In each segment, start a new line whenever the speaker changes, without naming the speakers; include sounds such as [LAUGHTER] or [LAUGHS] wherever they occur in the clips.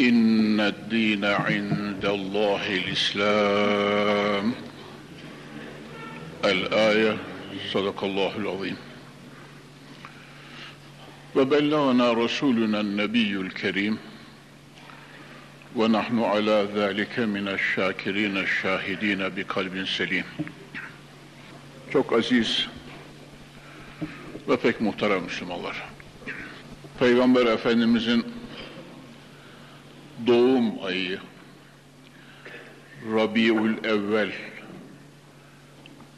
إن الدين عند الله الإسلام الآية صدق الله العظيم وبلغنا رسولنا النبي الكريم ونحن على ذلك من الشاكرين الشاهدين بقلب سليم Çok aziz ve pek muhterem Müslümanlar. Peygamber Efendimizin doğum ayı. Rabiul Evvel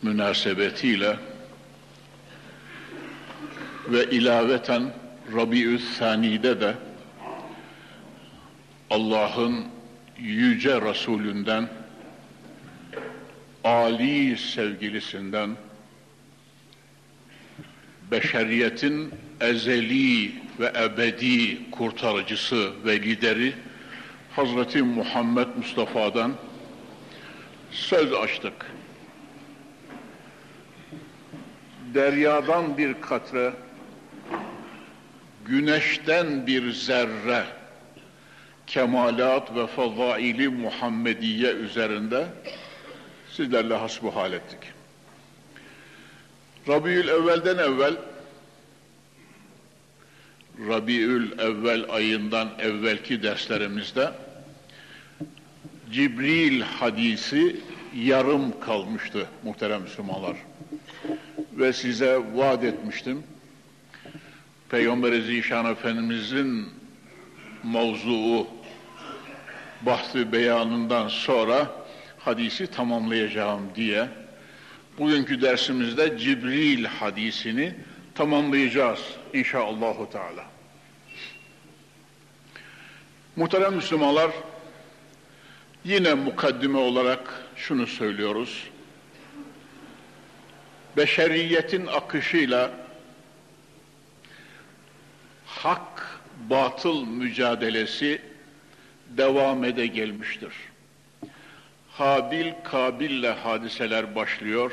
münasebetiyle ve ilaveten Rabiül Sani'de de Allah'ın yüce Resulünden Ali sevgilisinden beşeriyetin ezeli ve ebedi kurtarıcısı ve lideri Hazreti Muhammed Mustafa'dan söz açtık. Deryadan bir katre, güneşten bir zerre, kemalat ve fazaili Muhammediye üzerinde sizlerle hasbuhal ettik. Rabiül evvelden evvel Rabiül evvel ayından evvelki derslerimizde Cibril hadisi yarım kalmıştı muhterem Müslümanlar. Ve size vaat etmiştim. Peygamber-i Zişan Efendimizin mevzuu bahsi beyanından sonra hadisi tamamlayacağım diye bugünkü dersimizde Cibril hadisini tamamlayacağız inşallahü teala. Muhterem Müslümanlar yine mukaddime olarak şunu söylüyoruz. Beşeriyetin akışıyla hak batıl mücadelesi devam ede gelmiştir. Habil Kabil'le hadiseler başlıyor.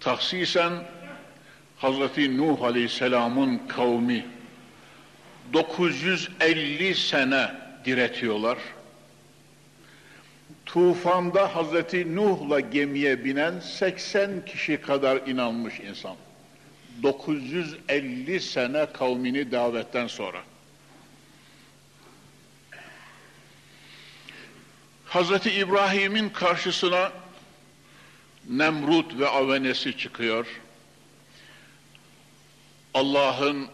Tahsisen Hazreti Nuh Aleyhisselam'ın kavmi 950 sene diretiyorlar. Tufanda Hazreti Nuh'la gemiye binen 80 kişi kadar inanmış insan. 950 sene kavmini davetten sonra. Hazreti İbrahim'in karşısına Nemrut ve avenesi çıkıyor. Allah'ın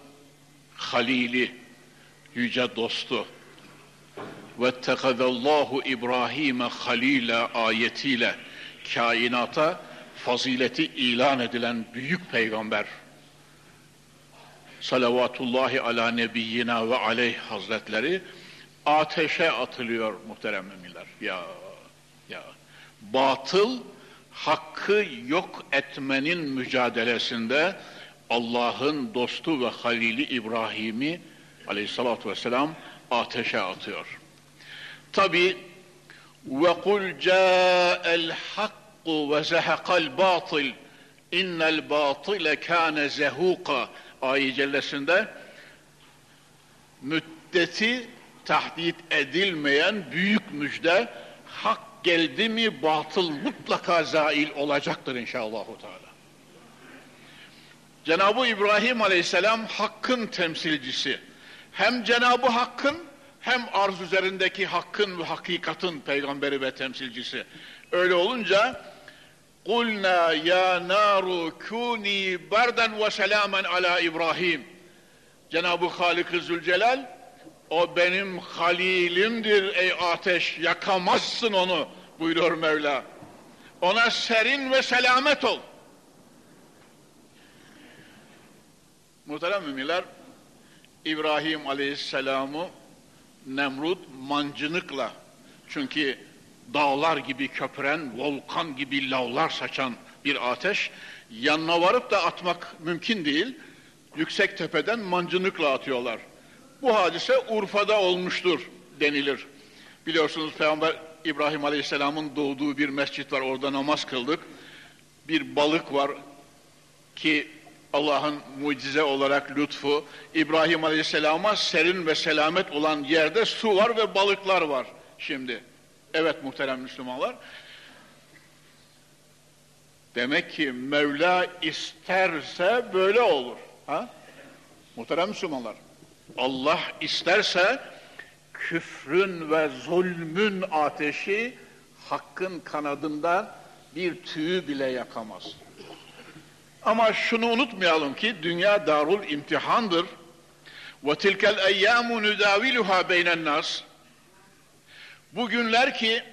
halili, yüce dostu ve tekadallahu İbrahim'e halile ayetiyle kainata fazileti ilan edilen büyük peygamber salavatullahi ala nebiyyina ve aleyh hazretleri ateşe atılıyor muhterem müminler. Ya, ya. Batıl, hakkı yok etmenin mücadelesinde Allah'ın dostu ve halili İbrahim'i aleyhissalatü vesselam ateşe atıyor. Tabi ca'el hakku ve zehekal batıl innel batile kâne zehuka ayet cellesinde müddeti tahdit edilmeyen büyük müjde hak geldi mi batıl mutlaka zail olacaktır inşallah. Teala. Cenab-ı İbrahim Aleyhisselam hakkın temsilcisi. Hem Cenab-ı Hakk'ın hem arz üzerindeki hakkın ve hakikatin peygamberi ve temsilcisi. Öyle olunca قُلْنَا يَا نَارُ كُونِي بَرْدًا وَسَلَامًا ala İbrahim. Cenab-ı Halik-i Zülcelal o benim halilimdir ey ateş yakamazsın onu buyuruyor Mevla. Ona serin ve selamet ol. Muhterem müminler, İbrahim Aleyhisselam'ı Nemrut mancınıkla çünkü dağlar gibi köpüren, volkan gibi lavlar saçan bir ateş yanına varıp da atmak mümkün değil. Yüksek tepeden mancınıkla atıyorlar. Bu hadise Urfa'da olmuştur denilir. Biliyorsunuz Peygamber İbrahim Aleyhisselam'ın doğduğu bir mescit var. Orada namaz kıldık. Bir balık var ki Allah'ın mucize olarak lütfu. İbrahim Aleyhisselam'a serin ve selamet olan yerde su var ve balıklar var şimdi. Evet muhterem Müslümanlar. Demek ki Mevla isterse böyle olur. Ha? Muhterem Müslümanlar. Allah isterse küfrün ve zulmün ateşi hakkın kanadında bir tüyü bile yakamaz. Ama şunu unutmayalım ki dünya darul imtihandır. Tilkel eyyamu nudaviluha beynen nas. Bugünler ki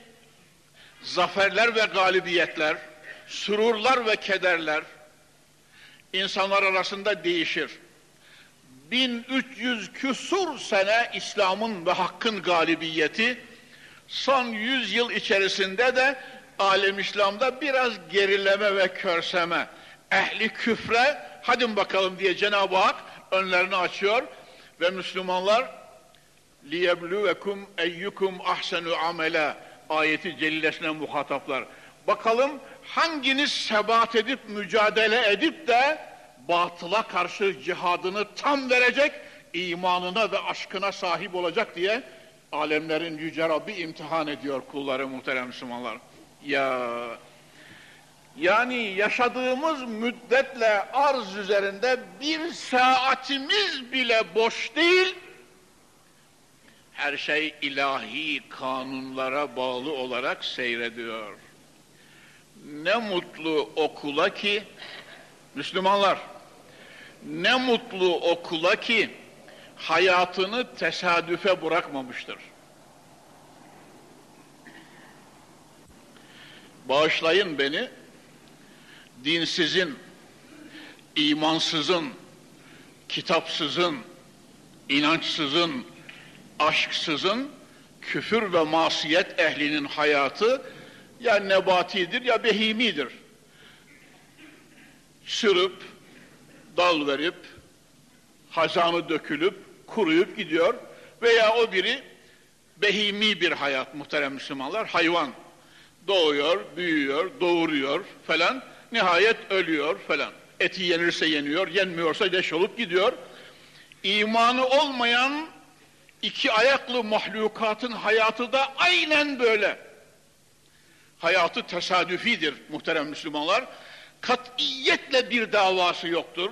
zaferler ve galibiyetler, sururlar ve kederler insanlar arasında değişir. 1300 küsur sene İslam'ın ve hakkın galibiyeti son 100 yıl içerisinde de alem İslam'da biraz gerileme ve körseme. Ehli küfre hadi bakalım diye Cenab-ı Hak önlerini açıyor ve Müslümanlar liyebluvekum eyyukum ahsenu amela ayeti celilesine muhataplar. Bakalım hanginiz sebat edip mücadele edip de batıla karşı cihadını tam verecek, imanına ve aşkına sahip olacak diye alemlerin yüce Rabbi imtihan ediyor kulları muhterem Müslümanlar. Ya yani yaşadığımız müddetle arz üzerinde bir saatimiz bile boş değil. Her şey ilahi kanunlara bağlı olarak seyrediyor. Ne mutlu okula ki Müslümanlar ne mutlu okula ki hayatını tesadüfe bırakmamıştır. Bağışlayın beni, dinsizin, imansızın, kitapsızın, inançsızın, aşksızın, küfür ve masiyet ehlinin hayatı ya nebatidir ya behimidir. Sürüp, dal verip, hazanı dökülüp, kuruyup gidiyor veya o biri behimi bir hayat muhterem Müslümanlar, hayvan. Doğuyor, büyüyor, doğuruyor falan, nihayet ölüyor falan. Eti yenirse yeniyor, yenmiyorsa leş olup gidiyor. İmanı olmayan iki ayaklı mahlukatın hayatı da aynen böyle. Hayatı tesadüfidir muhterem Müslümanlar. Katiyetle bir davası yoktur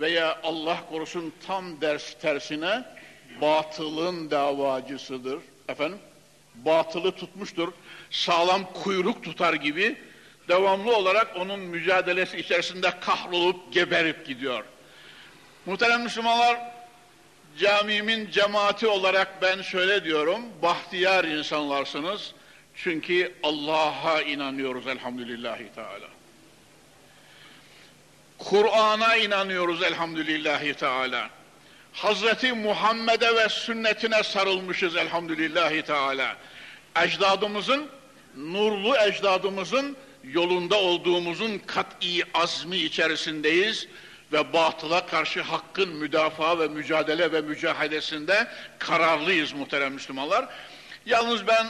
veya Allah korusun tam ders tersine batılın davacısıdır. Efendim, batılı tutmuştur. Sağlam kuyruk tutar gibi devamlı olarak onun mücadelesi içerisinde kahrolup geberip gidiyor. Muhterem Müslümanlar, camimin cemaati olarak ben şöyle diyorum, bahtiyar insanlarsınız. Çünkü Allah'a inanıyoruz elhamdülillahi teala. Kur'an'a inanıyoruz elhamdülillahi teala. Hazreti Muhammed'e ve sünnetine sarılmışız elhamdülillahi teala. Ecdadımızın, nurlu ecdadımızın yolunda olduğumuzun kat'i azmi içerisindeyiz ve batıla karşı hakkın müdafaa ve mücadele ve mücahedesinde kararlıyız muhterem Müslümanlar. Yalnız ben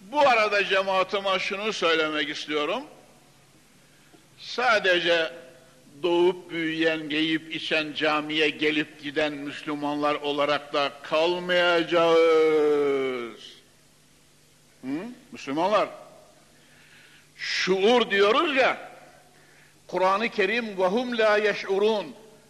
bu arada cemaatime şunu söylemek istiyorum. Sadece doğup büyüyen, geyip içen camiye gelip giden Müslümanlar olarak da kalmayacağız. Hı? Müslümanlar, şuur diyoruz ya, Kur'an-ı Kerim وَهُمْ لَا يَشْعُرُونَ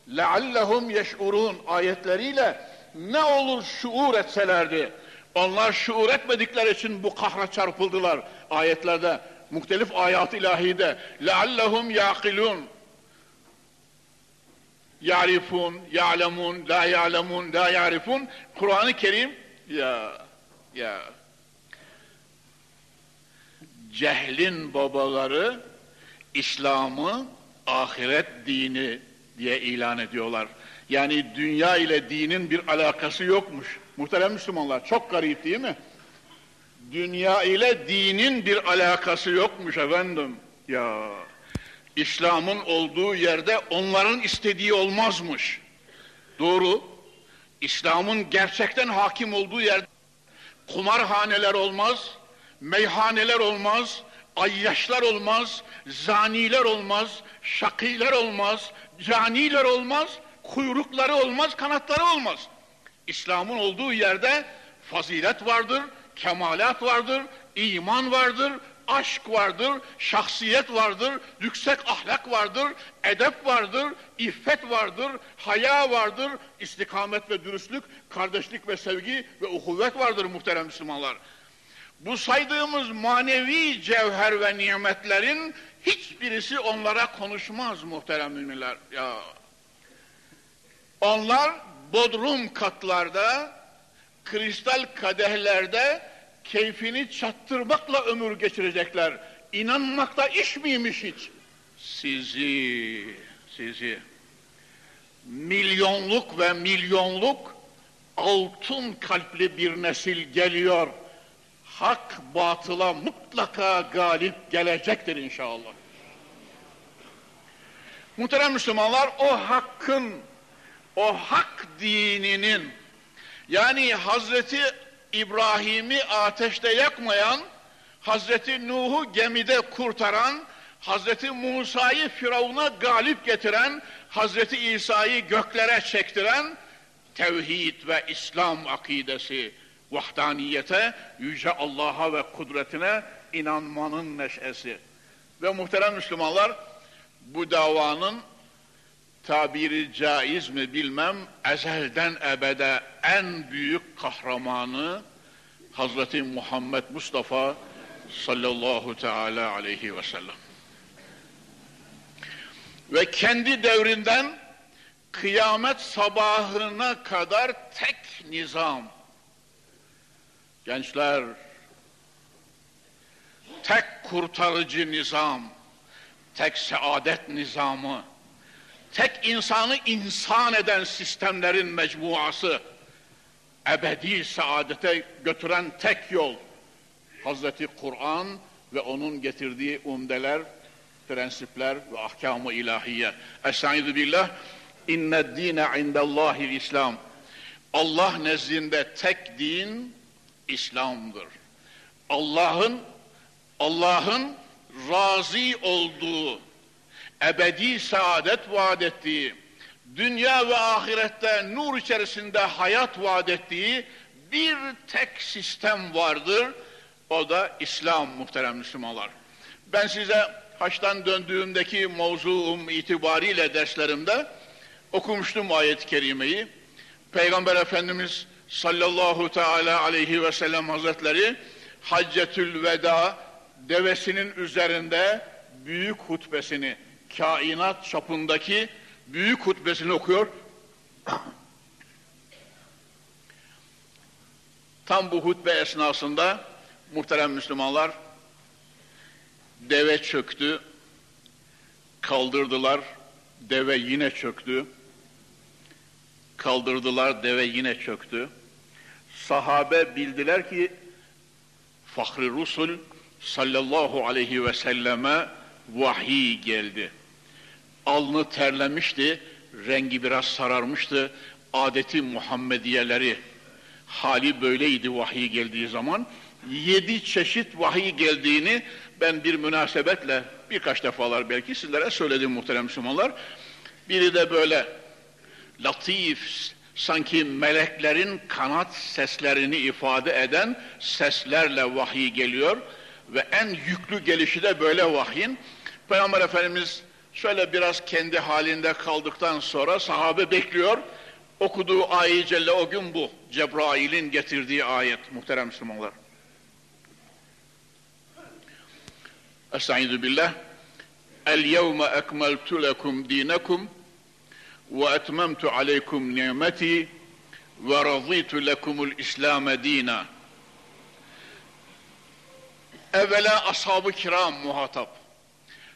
لَعَلَّهُمْ يَشْعُرُونَ ayetleriyle ne olur şuur etselerdi. Onlar şuur etmedikleri için bu kahra çarpıldılar ayetlerde muhtelif ayat ilahide leallehum yaqilun yarifun, ya'lemun, la ya'lemun, la yarifun Kur'an-ı Kerim ya ya cehlin babaları İslam'ı ahiret dini diye ilan ediyorlar. Yani dünya ile dinin bir alakası yokmuş. Muhterem Müslümanlar çok garip değil mi? Dünya ile dinin bir alakası yokmuş efendim. Ya İslam'ın olduğu yerde onların istediği olmazmış. Doğru. İslam'ın gerçekten hakim olduğu yerde kumarhaneler olmaz, meyhaneler olmaz, ayyaşlar olmaz, zaniler olmaz, şakiler olmaz, caniler olmaz, kuyrukları olmaz, kanatları olmaz. İslam'ın olduğu yerde fazilet vardır, kemalat vardır, iman vardır, aşk vardır, şahsiyet vardır, yüksek ahlak vardır, edep vardır, iffet vardır, haya vardır, istikamet ve dürüstlük, kardeşlik ve sevgi ve uhuvvet vardır muhterem Müslümanlar. Bu saydığımız manevi cevher ve nimetlerin hiçbirisi onlara konuşmaz muhterem müminler. Ya. Onlar bodrum katlarda, kristal kadehlerde keyfini çattırmakla ömür geçirecekler. İnanmakta iş miymiş hiç? Sizi, sizi milyonluk ve milyonluk altın kalpli bir nesil geliyor. Hak batıla mutlaka galip gelecektir inşallah. Muhterem Müslümanlar o hakkın, o hak dininin yani Hazreti İbrahim'i ateşte yakmayan, Hazreti Nuh'u gemide kurtaran, Hazreti Musa'yı Firavun'a galip getiren, Hazreti İsa'yı göklere çektiren tevhid ve İslam akidesi, vahdaniyete, yüce Allah'a ve kudretine inanmanın neşesi. Ve muhterem Müslümanlar, bu davanın tabiri caiz mi bilmem, ezelden ebede en büyük kahramanı Hazreti Muhammed Mustafa sallallahu teala aleyhi ve sellem. Ve kendi devrinden kıyamet sabahına kadar tek nizam. Gençler, tek kurtarıcı nizam, tek saadet nizamı, tek insanı insan eden sistemlerin mecmuası, ebedi saadete götüren tek yol, Hazreti Kur'an ve onun getirdiği umdeler, prensipler ve ahkamı ilahiye. Estaizu billah, inne dine indallahi İslam. Allah nezdinde tek din İslam'dır. Allah'ın Allah'ın razı olduğu ebedi saadet vaat ettiği, dünya ve ahirette nur içerisinde hayat vaat ettiği bir tek sistem vardır. O da İslam muhterem Müslümanlar. Ben size haçtan döndüğümdeki mevzuum itibariyle derslerimde okumuştum ayet-i kerimeyi. Peygamber Efendimiz sallallahu teala aleyhi ve sellem hazretleri Haccetül Veda devesinin üzerinde büyük hutbesini kainat çapındaki büyük hutbesini okuyor. [COUGHS] Tam bu hutbe esnasında muhterem Müslümanlar deve çöktü, kaldırdılar, deve yine çöktü, kaldırdılar, deve yine çöktü. Sahabe bildiler ki Fahri Rusul sallallahu aleyhi ve selleme vahiy geldi. Alnı terlemişti, rengi biraz sararmıştı. Adeti Muhammediyeleri, hali böyleydi vahiy geldiği zaman. Yedi çeşit vahiy geldiğini ben bir münasebetle birkaç defalar belki sizlere söyledim muhterem Müslümanlar. Biri de böyle latif, sanki meleklerin kanat seslerini ifade eden seslerle vahiy geliyor ve en yüklü gelişi de böyle vahyin. Peygamber Efendimiz şöyle biraz kendi halinde kaldıktan sonra sahabe bekliyor. Okuduğu ayet celle o gün bu. Cebrail'in getirdiği ayet muhterem Müslümanlar. Estaizu billah. El yevme ekmeltu lekum dinekum aleykum nimeti ve razıytu lekumul İslam dina. Evvela ashab-ı kiram muhatap.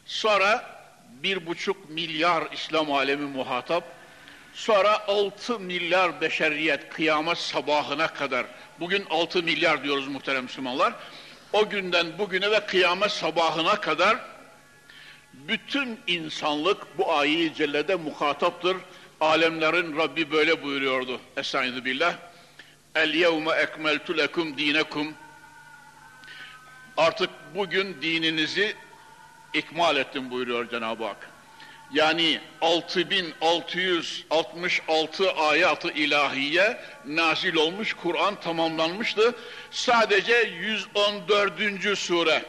Sonra bir buçuk milyar İslam alemi muhatap. Sonra 6 milyar beşeriyet kıyamet sabahına kadar. Bugün 6 milyar diyoruz muhterem Müslümanlar. O günden bugüne ve kıyamet sabahına kadar bütün insanlık bu ayi cellede muhataptır. Alemlerin Rabbi böyle buyuruyordu. Estaizu billah. El yevme ekmeltu lekum dinekum. Artık bugün dininizi ikmal ettim buyuruyor Cenab-ı Hak. Yani 6666 ayatı ilahiye nazil olmuş, Kur'an tamamlanmıştı. Sadece 114. sure.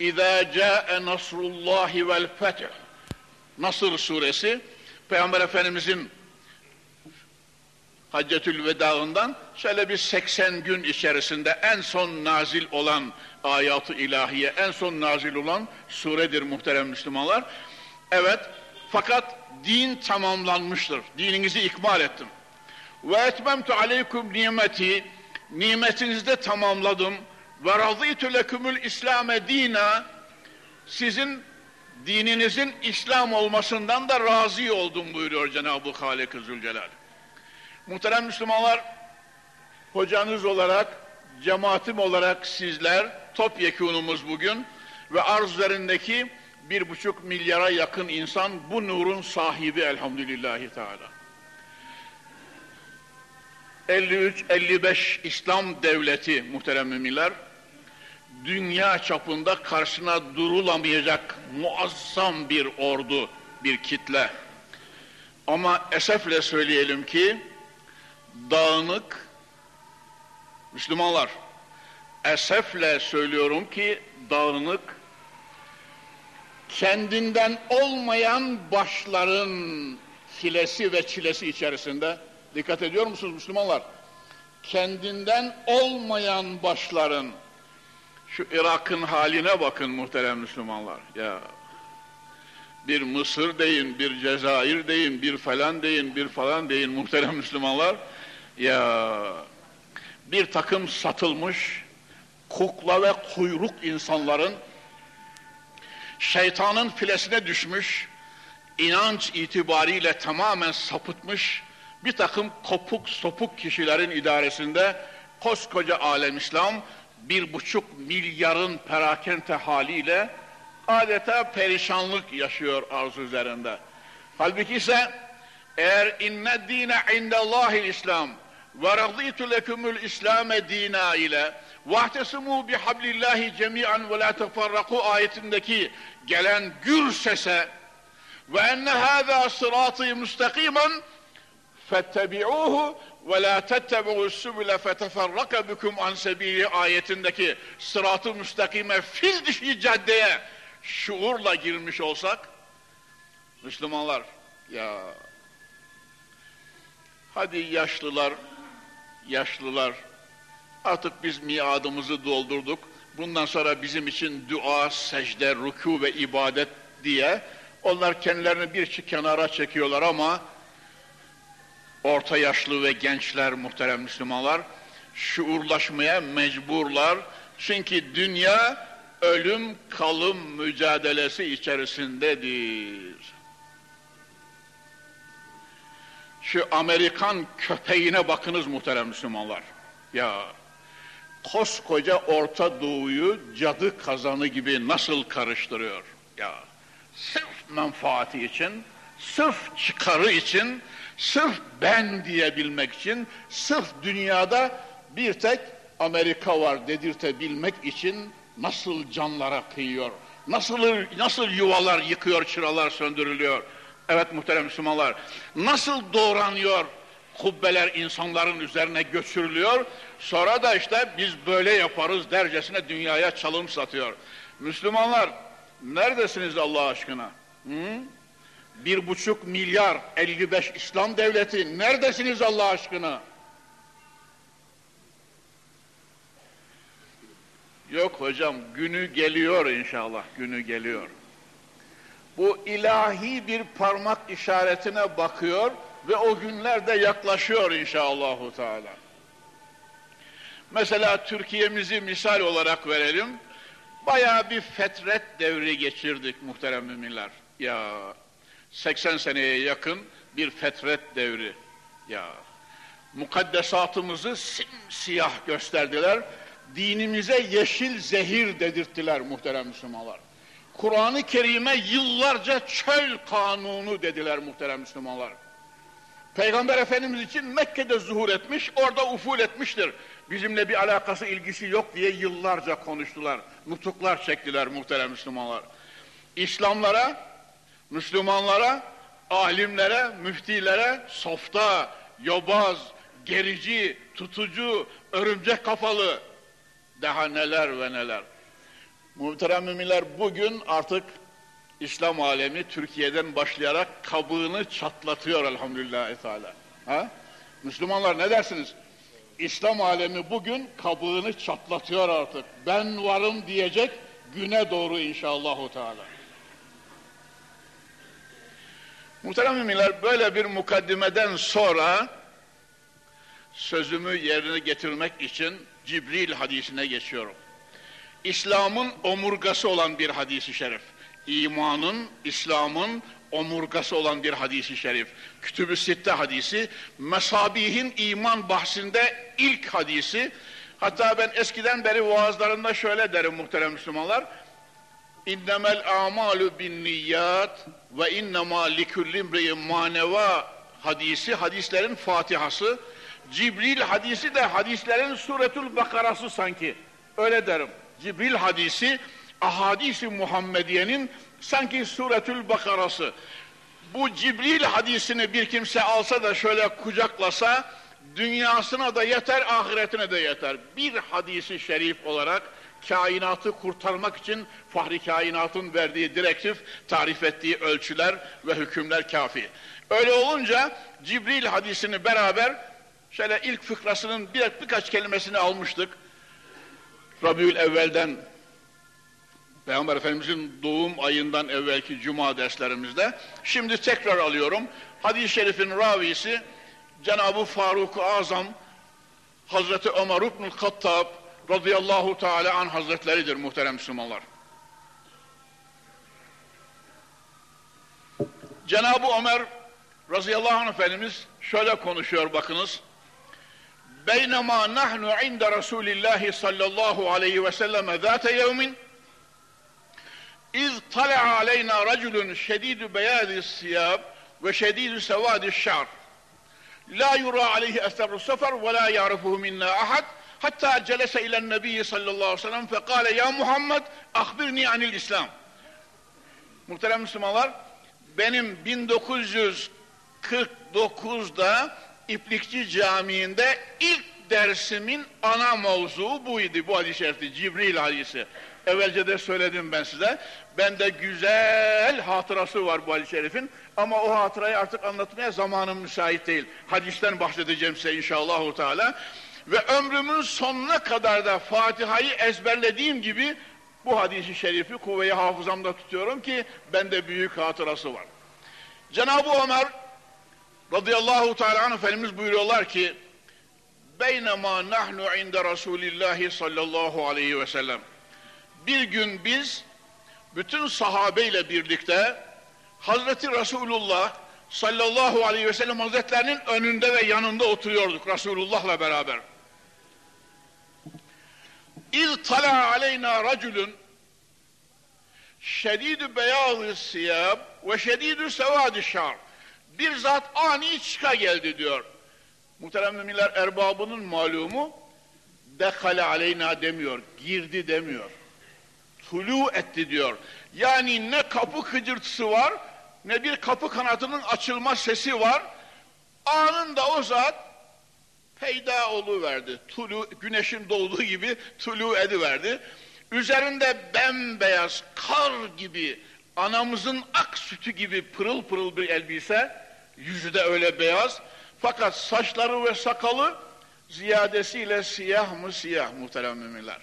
İza ca'e nasrullahi vel feth. Nasır suresi Peygamber Efendimizin Haccetül Veda'ından şöyle bir 80 gün içerisinde en son nazil olan ayatı ilahiye, en son nazil olan suredir muhterem Müslümanlar. Evet, fakat din tamamlanmıştır. Dininizi ikmal ettim. Ve etmemtu aleykum nimeti, nimetinizi de tamamladım. Ve razıytu lekumul İslame dina, sizin dininizin İslam olmasından da razı oldum buyuruyor Cenab-ı Halik-i Zülcelal. Muhterem Müslümanlar, hocanız olarak, cemaatim olarak sizler, topyekunumuz bugün ve arz üzerindeki bir buçuk milyara yakın insan bu nurun sahibi elhamdülillahi teala. 53-55 İslam devleti muhterem müminler, dünya çapında karşına durulamayacak muazzam bir ordu, bir kitle. Ama esefle söyleyelim ki, dağınık Müslümanlar, esefle söylüyorum ki dağınık, kendinden olmayan başların filesi ve çilesi içerisinde, dikkat ediyor musunuz Müslümanlar? Kendinden olmayan başların, şu Irak'ın haline bakın muhterem Müslümanlar. Ya bir Mısır deyin, bir Cezayir deyin, bir falan deyin, bir falan deyin muhterem [LAUGHS] Müslümanlar. Ya bir takım satılmış kukla ve kuyruk insanların şeytanın filesine düşmüş, inanç itibariyle tamamen sapıtmış bir takım kopuk sopuk kişilerin idaresinde koskoca alem İslam bir buçuk milyarın perakente haliyle adeta perişanlık yaşıyor arzu üzerinde. Halbuki ise eğer inne dine indellahil İslam ve raditu lekumul İslame dina ile vahtesimu bihablillahi cemi'an ve la teferraku ayetindeki gelen gür sese ve enne hâzâ sıratı müstakimen fettebi'uhu ve la tettebi'u sübüle feteferraka bikum an sebili ayetindeki sıratı müstakime fil dişi caddeye şuurla girmiş olsak Müslümanlar ya hadi yaşlılar yaşlılar artık biz miadımızı doldurduk bundan sonra bizim için dua, secde, ruku ve ibadet diye onlar kendilerini bir kenara çekiyorlar ama orta yaşlı ve gençler muhterem Müslümanlar şuurlaşmaya mecburlar. Çünkü dünya ölüm kalım mücadelesi içerisindedir. Şu Amerikan köpeğine bakınız muhterem Müslümanlar. Ya koskoca Orta Doğu'yu cadı kazanı gibi nasıl karıştırıyor? Ya sırf menfaati için, sırf çıkarı için, sırf ben diyebilmek için, sırf dünyada bir tek Amerika var dedirtebilmek için nasıl canlara kıyıyor, nasıl nasıl yuvalar yıkıyor, çıralar söndürülüyor. Evet muhterem Müslümanlar, nasıl doğranıyor, kubbeler insanların üzerine göçürülüyor, sonra da işte biz böyle yaparız dercesine dünyaya çalım satıyor. Müslümanlar, neredesiniz Allah aşkına? Hı? Bir buçuk milyar 55 İslam devleti, neredesiniz Allah aşkına? Yok hocam, günü geliyor inşallah, günü geliyor. Bu ilahi bir parmak işaretine bakıyor ve o günler de yaklaşıyor inşallahü teala. Mesela Türkiye'mizi misal olarak verelim. Bayağı bir fetret devri geçirdik muhterem müminler. Ya 80 seneye yakın bir fetret devri. Ya mukaddesatımızı simsiyah gösterdiler. Dinimize yeşil zehir dedirttiler muhterem Müslümanlar. Kur'an-ı Kerim'e yıllarca çöl kanunu dediler muhterem Müslümanlar. Peygamber Efendimiz için Mekke'de zuhur etmiş, orada uful etmiştir. Bizimle bir alakası, ilgisi yok diye yıllarca konuştular. Nutuklar çektiler muhterem Müslümanlar. İslamlara, Müslümanlara, alimlere, müftilere softa, yobaz, gerici, tutucu, örümcek kafalı daha neler ve neler. Muhterem müminler bugün artık İslam alemi Türkiye'den başlayarak kabığını çatlatıyor elhamdülillah Teala. Ha? Müslümanlar ne dersiniz? İslam alemi bugün kabığını çatlatıyor artık. Ben varım diyecek güne doğru inşallahu teala. Muhterem müminler böyle bir mukaddimeden sonra sözümü yerine getirmek için Cibril hadisine geçiyorum. İslam'ın omurgası olan bir hadisi şerif. İmanın, İslam'ın omurgası olan bir hadisi şerif. Kütüb-ü Sitte hadisi, Mesabihin iman bahsinde ilk hadisi. Hatta ben eskiden beri vaazlarında şöyle derim muhterem Müslümanlar. İnnemel amalu bin niyyat ve innema likullimri'in maneva hadisi, hadislerin fatihası. Cibril hadisi de hadislerin suretül bakarası sanki. Öyle derim. Cibril hadisi ahadisi Muhammediye'nin sanki suretül bakarası. Bu Cibril hadisini bir kimse alsa da şöyle kucaklasa dünyasına da yeter, ahiretine de yeter. Bir hadisi şerif olarak kainatı kurtarmak için fahri kainatın verdiği direktif, tarif ettiği ölçüler ve hükümler kafi. Öyle olunca Cibril hadisini beraber şöyle ilk fıkrasının bir, birkaç kelimesini almıştık. Rabiül evvelden Peygamber Efendimizin doğum ayından evvelki cuma derslerimizde. Şimdi tekrar alıyorum. Hadis-i şerifin ravisi Cenab-ı Faruk-u Azam Hazreti Ömer İbnül Kattab radıyallahu teala an hazretleridir muhterem Müslümanlar. Cenab-ı Ömer radıyallahu anh Efendimiz şöyle konuşuyor bakınız. Beynema nahnu inde Resulillahi sallallahu aleyhi ve selleme zâte yevmin İz tala'a aleyna raculun şedidü beyâzi siyâb ve şedidü sevâdi şar. La yura aleyhi eseru sefer ve la ya'rifuhu minna ahad. Hatta celese ilen nebiyyi sallallahu aleyhi ve sellem fekale ya Muhammed ahbirni anil İslam. Muhterem Müslümanlar benim 1949'da İplikçi Camii'nde ilk dersimin ana mevzuu buydu bu hadis-i şerifti Cibril hadisi. Evvelce de söyledim ben size. Bende güzel hatırası var bu hadis-i şerifin. Ama o hatırayı artık anlatmaya zamanım müsait değil. Hadisten bahsedeceğim size inşallah. Teala. Ve ömrümün sonuna kadar da Fatiha'yı ezberlediğim gibi bu hadisi şerifi kuvve-i hafızamda tutuyorum ki bende büyük hatırası var. Cenab-ı Ömer radıyallahu teala anh Efendimiz buyuruyorlar ki beynema nahnu inde Resulillahi sallallahu aleyhi ve sellem bir gün biz bütün sahabeyle birlikte Hazreti Resulullah sallallahu aleyhi ve sellem hazretlerinin önünde ve yanında oturuyorduk Resulullah'la beraber. İz tala aleyna raculun şedidü beyazı siyab ve şedidü sevadi şar. Bir zat ani çıka geldi diyor. Muhterem müminler erbabının malumu dekale aleyna demiyor, girdi demiyor. Tulu etti diyor. Yani ne kapı kıcırtısı var, ne bir kapı kanatının açılma sesi var. Anında o zat peyda verdi. Tulu, güneşin doğduğu gibi tulu ediverdi. Üzerinde bembeyaz kar gibi, anamızın ak sütü gibi pırıl pırıl bir elbise, yüzü de öyle beyaz. Fakat saçları ve sakalı ziyadesiyle siyah mı siyah muhterem müminler.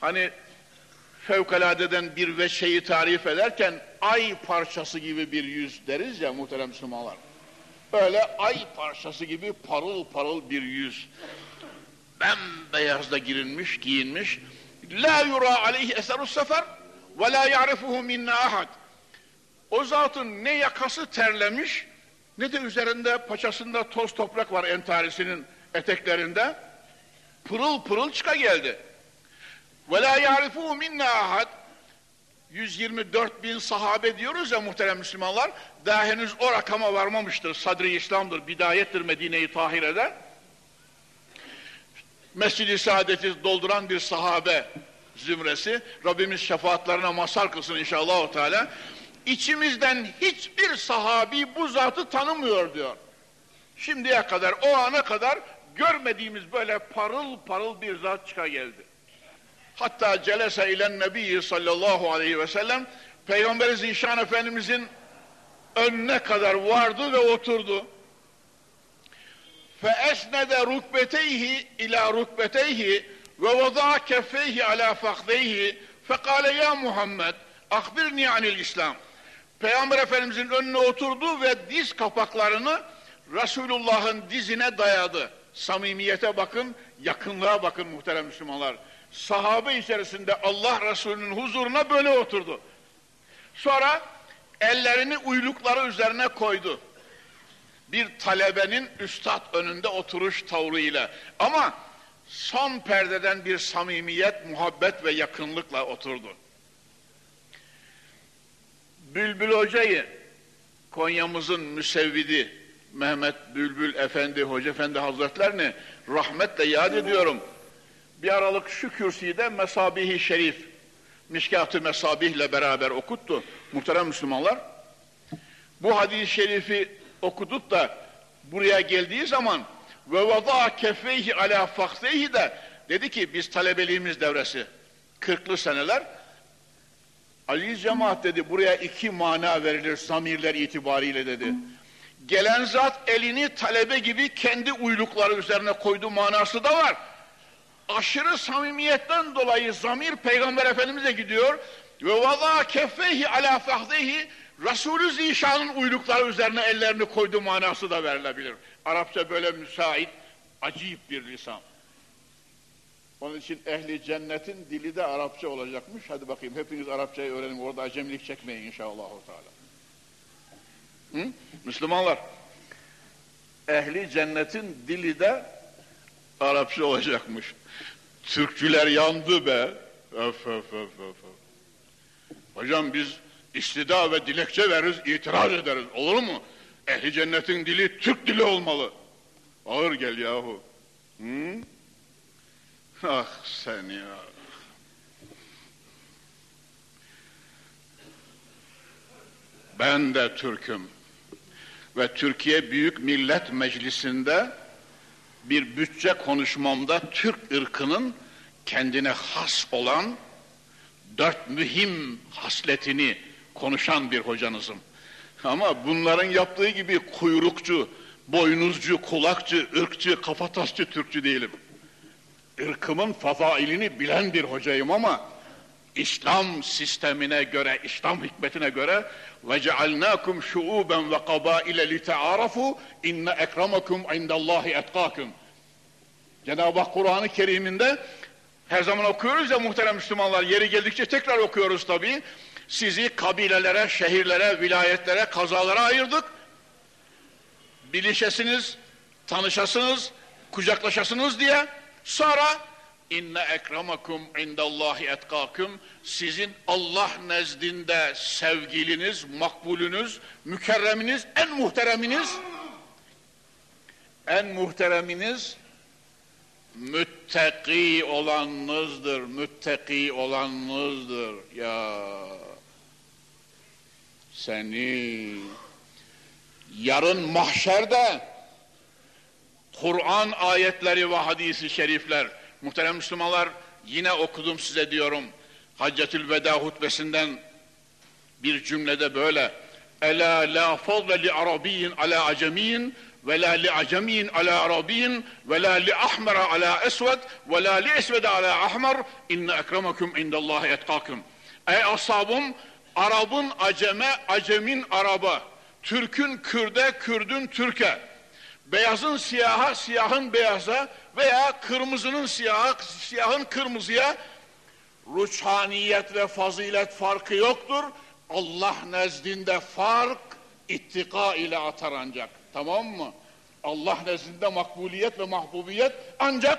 Hani fevkaladeden bir veçeyi tarif ederken ay parçası gibi bir yüz deriz ya muhterem Müslümanlar. Öyle ay parçası gibi parıl parıl bir yüz. Bembeyaz da girinmiş, giyinmiş. La yura aleyhi eseru sefer ve la ya'rifuhu minna ahad. O zatın ne yakası terlemiş ne de üzerinde paçasında toz toprak var entarisinin eteklerinde. Pırıl pırıl çıka geldi. Ve la ya'rifu minna ahad. 124 bin sahabe diyoruz ya muhterem Müslümanlar. Daha henüz o rakama varmamıştır. Sadri İslam'dır, bidayettir Medine-i Tahire'de. Mescid-i Saadet'i dolduran bir sahabe zümresi. Rabbimiz şefaatlerine mazhar kılsın inşallah. Teala. İçimizden hiçbir sahabi bu zatı tanımıyor diyor. Şimdiye kadar, o ana kadar görmediğimiz böyle parıl parıl bir zat çıka geldi. Hatta celese ile nebi sallallahu aleyhi ve sellem Peygamber Zişan Efendimizin önüne kadar vardı ve oturdu. Fe esnede rukbeteyhi ila rukbeteyhi ve vada keffeyhi ala fakdeyhi fekale ya Muhammed akbirni anil İslam. Peygamber Efendimizin önüne oturdu ve diz kapaklarını Resulullah'ın dizine dayadı. Samimiyete bakın, yakınlığa bakın muhterem Müslümanlar. Sahabe içerisinde Allah Resulü'nün huzuruna böyle oturdu. Sonra ellerini uylukları üzerine koydu. Bir talebenin üstad önünde oturuş tavrıyla. Ama son perdeden bir samimiyet, muhabbet ve yakınlıkla oturdu. Bülbül Hoca'yı Konya'mızın müsevvidi Mehmet Bülbül Efendi Hoca Efendi Hazretlerini rahmetle yad ediyorum. Bir aralık şu kürsüyü de Mesabihi Şerif, Mişkat-ı Mesabih ile beraber okuttu. Muhterem Müslümanlar, bu hadis-i şerifi okuduk da buraya geldiği zaman ve vada kefeyhi ala fahteyhi de dedi ki biz talebeliğimiz devresi 40'lı seneler Ali cemaat dedi buraya iki mana verilir zamirler itibariyle dedi. Gelen zat elini talebe gibi kendi uylukları üzerine koydu manası da var. Aşırı samimiyetten dolayı zamir Peygamber Efendimiz'e gidiyor. Ve vada keffeyhi ala fahdehi Resulü Zişan'ın uylukları üzerine ellerini koydu manası da verilebilir. Arapça böyle müsait, acayip bir lisan. Onun için ehli cennetin dili de Arapça olacakmış. Hadi bakayım hepiniz Arapçayı öğrenin. Orada acemilik çekmeyin inşallah. Hı? Müslümanlar, ehli cennetin dili de Arapça olacakmış. Türkçüler yandı be. Öf öf öf öf. Hocam biz istida ve dilekçe veririz, itiraz ederiz. Olur mu? Ehli cennetin dili Türk dili olmalı. Ağır gel yahu. Hı? Ah sen ya. Ben de Türk'üm. Ve Türkiye Büyük Millet Meclisi'nde bir bütçe konuşmamda Türk ırkının kendine has olan dört mühim hasletini konuşan bir hocanızım. Ama bunların yaptığı gibi kuyrukçu, boynuzcu, kulakçı, ırkçı, kafatasçı Türkçü değilim. Irkımın fazailini bilen bir hocayım ama İslam sistemine göre, İslam hikmetine göre ve cealnakum şuuben ve kabaile li ta'arafu inne ekramakum indallahi etkakum. Cenab-ı Hak Kur'an-ı Kerim'inde her zaman okuyoruz ya muhterem Müslümanlar yeri geldikçe tekrar okuyoruz tabi. Sizi kabilelere, şehirlere, vilayetlere, kazalara ayırdık. Bilişesiniz, tanışasınız, kucaklaşasınız diye. Sonra inne ekremakum indallahi etkakum sizin Allah nezdinde sevgiliniz, makbulünüz, mükerreminiz, en muhtereminiz en muhtereminiz müttaki olanınızdır, müttaki olanınızdır. Ya seni yarın mahşerde Kur'an ayetleri ve hadisi şerifler muhterem Müslümanlar yine okudum size diyorum. Haccetül Veda hutbesinden bir cümlede böyle. Ela la fadle li arabiyyin ala acemiyin ve la li acemiyin ala arabiyyin ve la li ahmera ala esved ve la li esvede ala ahmer inne ekremakum indallahi etkakum Ey ashabım Arabın aceme, acemin araba, Türk'ün Kürde, Kürdün Türk'e, beyazın siyaha, siyahın beyaza veya kırmızının siyaha, siyahın kırmızıya ruçhaniyet ve fazilet farkı yoktur. Allah nezdinde fark ittika ile atar ancak. Tamam mı? Allah nezdinde makbuliyet ve mahbubiyet ancak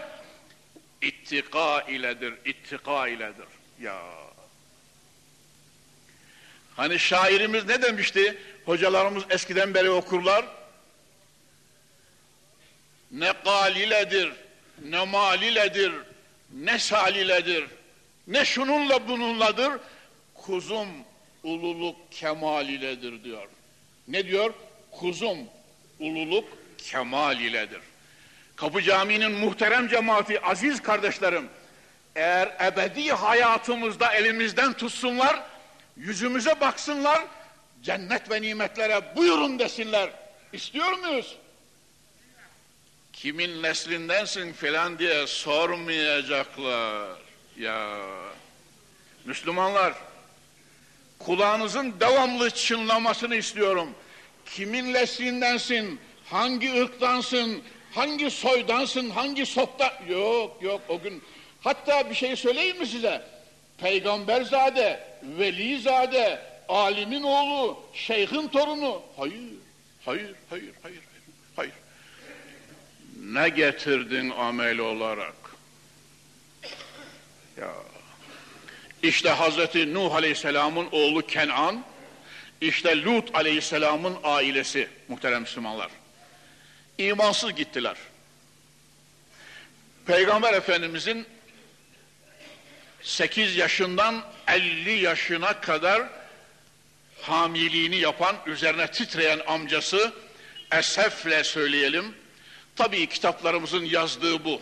ittika iledir, ittika iledir. Ya. Hani şairimiz ne demişti? Hocalarımız eskiden beri okurlar. Ne galiledir, ne maliledir, ne saliledir, ne şununla bununladır, kuzum ululuk kemal iledir diyor. Ne diyor? Kuzum ululuk kemal iledir. Kapı Camii'nin muhterem cemaati, aziz kardeşlerim, eğer ebedi hayatımızda elimizden tutsunlar, yüzümüze baksınlar, cennet ve nimetlere buyurun desinler. İstiyor muyuz? Kimin neslindensin filan diye sormayacaklar. Ya Müslümanlar, kulağınızın devamlı çınlamasını istiyorum. Kimin neslindensin, hangi ırktansın, hangi soydansın, hangi sopta... Yok yok o gün... Hatta bir şey söyleyeyim mi size? Peygamberzade, velizade, alimin oğlu, şeyhin torunu. Hayır, hayır, hayır, hayır. Ne getirdin amel olarak? Ya. İşte Hazreti Nuh Aleyhisselam'ın oğlu Kenan, işte Lut Aleyhisselam'ın ailesi muhterem Müslümanlar. İmansız gittiler. Peygamber Efendimizin 8 yaşından 50 yaşına kadar hamiliğini yapan, üzerine titreyen amcası esefle söyleyelim. Tabii kitaplarımızın yazdığı bu.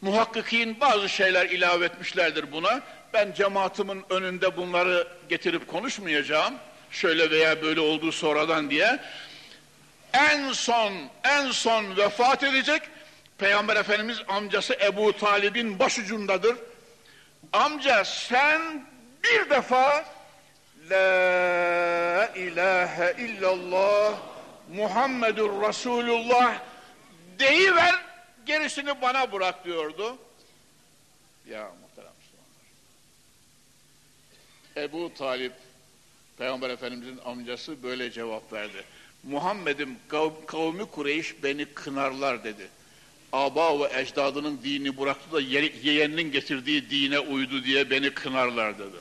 Muhakkikin bazı şeyler ilave etmişlerdir buna. Ben cemaatimin önünde bunları getirip konuşmayacağım. Şöyle veya böyle olduğu sonradan diye. En son, en son vefat edecek. Peygamber Efendimiz amcası Ebu Talib'in başucundadır. Amca sen bir defa La ilahe illallah Muhammedur Resulullah deyiver gerisini bana bırak diyordu. Ya muhterem Müslümanlar. Ebu Talip Peygamber Efendimizin amcası böyle cevap verdi. Muhammed'im kavmi Kureyş beni kınarlar dedi. Aba ve ecdadının dini bıraktı da yeğeninin getirdiği dine uydu diye beni kınarlar dedi.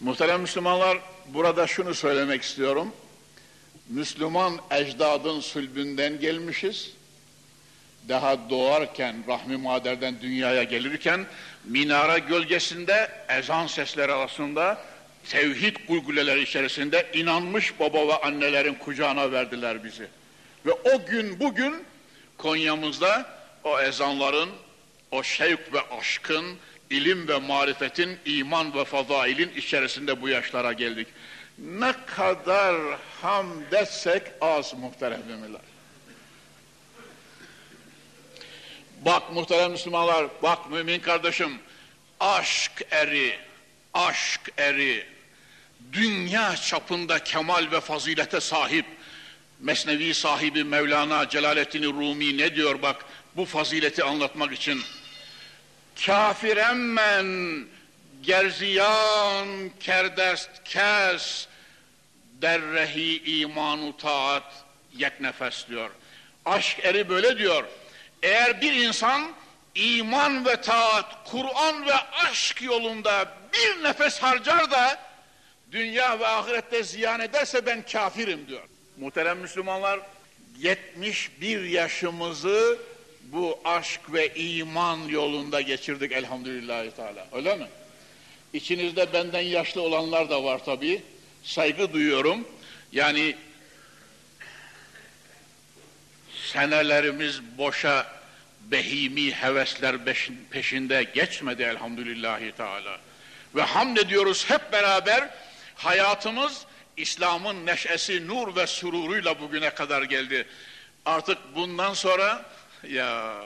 Muhterem Müslümanlar, burada şunu söylemek istiyorum. Müslüman ecdadın sülbünden gelmişiz. Daha doğarken, rahmi maderden dünyaya gelirken, minare gölgesinde, ezan sesleri arasında, tevhid gulguleleri içerisinde inanmış baba ve annelerin kucağına verdiler bizi. Ve o gün bugün Konya'mızda o ezanların, o şevk ve aşkın, ilim ve marifetin, iman ve fazailin içerisinde bu yaşlara geldik. Ne kadar hamd etsek az muhterem müminler. Bak muhterem Müslümanlar, bak mümin kardeşim, aşk eri, aşk eri, dünya çapında kemal ve fazilete sahip, Mesnevi sahibi Mevlana Celaleddin Rumi ne diyor bak bu fazileti anlatmak için kafiremmen gerziyan kerdest kes derrehi imanu taat yek nefes diyor. Aşk eri böyle diyor. Eğer bir insan iman ve taat, Kur'an ve aşk yolunda bir nefes harcar da dünya ve ahirette ziyan ederse ben kafirim diyor. Muhterem Müslümanlar 71 yaşımızı bu aşk ve iman yolunda geçirdik elhamdülillahi teala. Öyle mi? İçinizde benden yaşlı olanlar da var tabii. Saygı duyuyorum. Yani senelerimiz boşa behimi hevesler peşinde geçmedi elhamdülillahi teala. Ve hamd ediyoruz hep beraber hayatımız İslam'ın neşesi, nur ve sururuyla bugüne kadar geldi. Artık bundan sonra ya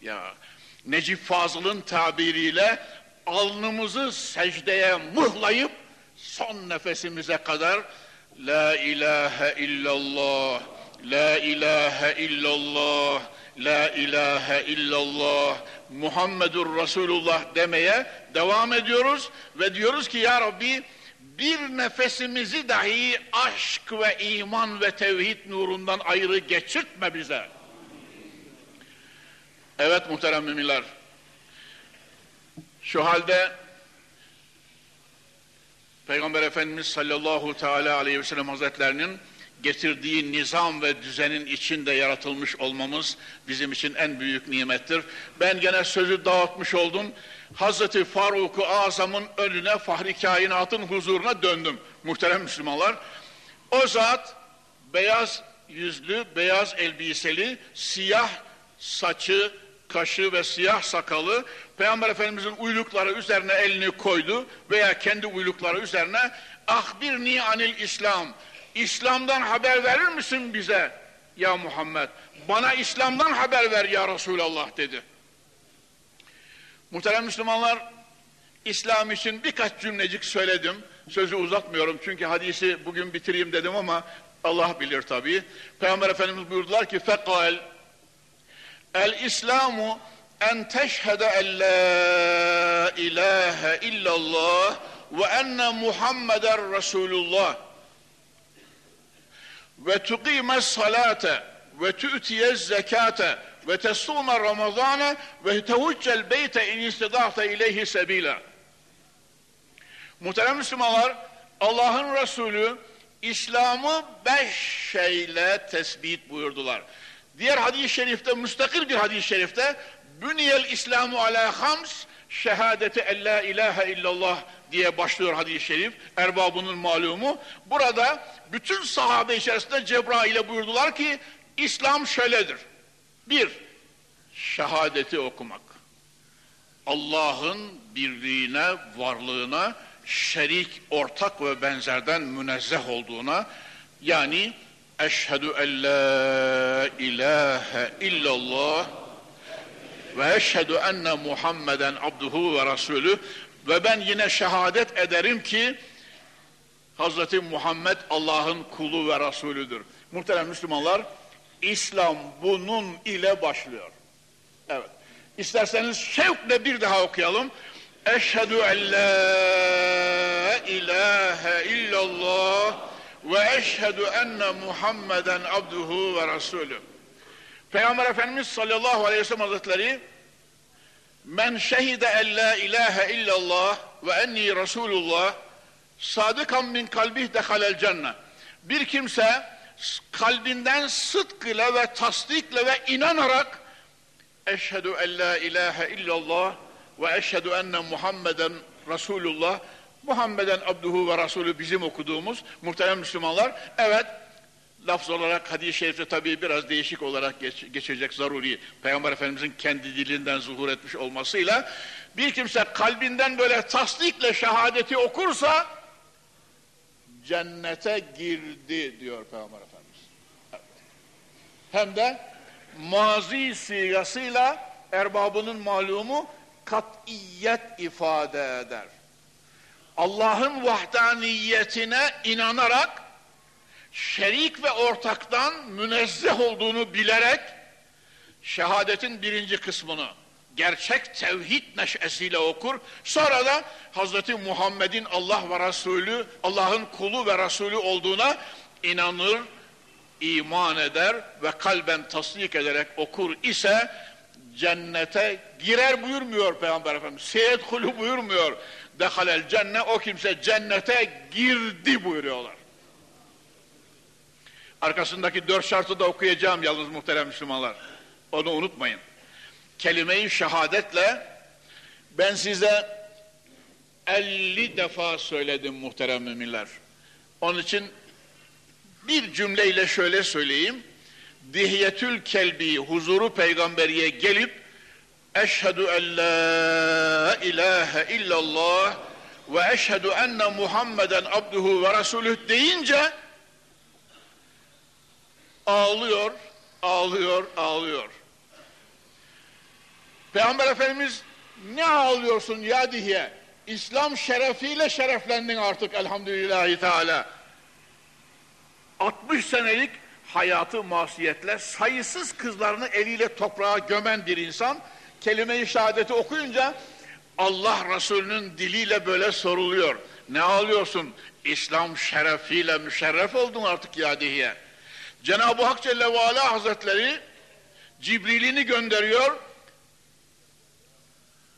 ya Necip Fazıl'ın tabiriyle alnımızı secdeye mıhlayıp son nefesimize kadar La ilahe illallah La ilahe illallah, la ilahe illallah, Muhammedur Resulullah demeye devam ediyoruz ve diyoruz ki ya Rabbi bir nefesimizi dahi aşk ve iman ve tevhid nurundan ayrı geçirtme bize. Evet muhterem müminler. Şu halde Peygamber Efendimiz sallallahu teala aleyhi ve sellem hazretlerinin getirdiği nizam ve düzenin içinde yaratılmış olmamız bizim için en büyük nimettir. Ben gene sözü dağıtmış oldum. Hazreti Faruk-u Azam'ın önüne Fahri Kainat'ın huzuruna döndüm muhterem Müslümanlar. O zat beyaz yüzlü, beyaz elbiseli, siyah saçı, kaşı ve siyah sakalı Peygamber Efendimizin uylukları üzerine elini koydu veya kendi uylukları üzerine ahbirni anil İslam İslam'dan haber verir misin bize ya Muhammed? Bana İslam'dan haber ver ya Resulallah dedi. Muhterem Müslümanlar İslam için birkaç cümlecik söyledim. Sözü uzatmıyorum çünkü hadisi bugün bitireyim dedim ama Allah bilir tabi Peygamber Efendimiz buyurdular ki fekal el İslamu en teşhede en la ilahe illallah ve enne Muhammeden Resulullah ve tuqime salate ve tu'tiye zekate ve tesume ramazane ve tevuccel beyte in istidahte ileyhi sebila. Muhterem Müslümanlar, Allah'ın Resulü İslam'ı beş şeyle tespit buyurdular. Diğer hadis-i şerifte, müstakil bir hadis-i şerifte Büniyel İslamu ala hams şehadeti en la ilahe illallah diye başlıyor hadis-i şerif. Erbabının malumu. Burada bütün sahabe içerisinde Cebrail'e buyurdular ki İslam şöyledir. Bir, şehadeti okumak. Allah'ın birliğine, varlığına, şerik, ortak ve benzerden münezzeh olduğuna, yani eşhedü en la ilahe illallah ve eşhedü enne Muhammeden abduhu ve rasulü ve ben yine şehadet ederim ki Hazreti Muhammed Allah'ın kulu ve Resulüdür. Muhterem Müslümanlar, İslam bunun ile başlıyor. Evet. İsterseniz şevkle bir daha okuyalım. Eşhedü en la ilahe illallah ve eşhedü enne Muhammeden abduhu ve Resulü. Peygamber Efendimiz sallallahu aleyhi ve sellem hazretleri Men şehide en la ilahe illallah ve enni Resulullah sadıkan min kalbih dehalel cennet. Bir kimse kalbinden sıdk ile ve tasdikle ve inanarak eşhedü en la ilahe illallah ve eşhedü enne Muhammeden Resulullah Muhammeden abduhu ve Resulü bizim okuduğumuz muhterem Müslümanlar evet lafz olarak hadis-i şerifte tabii biraz değişik olarak geç, geçecek zaruri. Peygamber Efendimizin kendi dilinden zuhur etmiş olmasıyla bir kimse kalbinden böyle tasdikle şehadeti okursa cennete girdi diyor Peygamber Efendimiz. Hem de mazi sigasıyla erbabının malumu katiyet ifade eder. Allah'ın vahdaniyetine inanarak şerik ve ortaktan münezzeh olduğunu bilerek şehadetin birinci kısmını gerçek tevhid neşesiyle okur. Sonra da Hazreti Muhammed'in Allah ve Resulü, Allah'ın kulu ve Resulü olduğuna inanır, iman eder ve kalben tasdik ederek okur ise cennete girer buyurmuyor Peygamber Efendimiz. Seyyedhulu buyurmuyor. Dehalel cennet o kimse cennete girdi buyuruyorlar. Arkasındaki dört şartı da okuyacağım yalnız muhterem Müslümanlar. Onu unutmayın. Kelime-i şehadetle ben size 50 defa söyledim muhterem müminler. Onun için bir cümleyle şöyle söyleyeyim. Dihiyetül kelbi huzuru peygamberiye gelip Eşhedü en la ilahe illallah ve eşhedü enne Muhammeden abduhu ve resulüh deyince ağlıyor, ağlıyor, ağlıyor. Peygamber Efendimiz ne ağlıyorsun ya diye İslam şerefiyle şereflendin artık elhamdülillahi teala. 60 senelik hayatı masiyetle sayısız kızlarını eliyle toprağa gömen bir insan kelime-i şehadeti okuyunca Allah Resulü'nün diliyle böyle soruluyor. Ne alıyorsun? İslam şerefiyle müşerref oldun artık ya diye. Cenab-ı Hak Celle ve Ala Hazretleri Cibril'ini gönderiyor.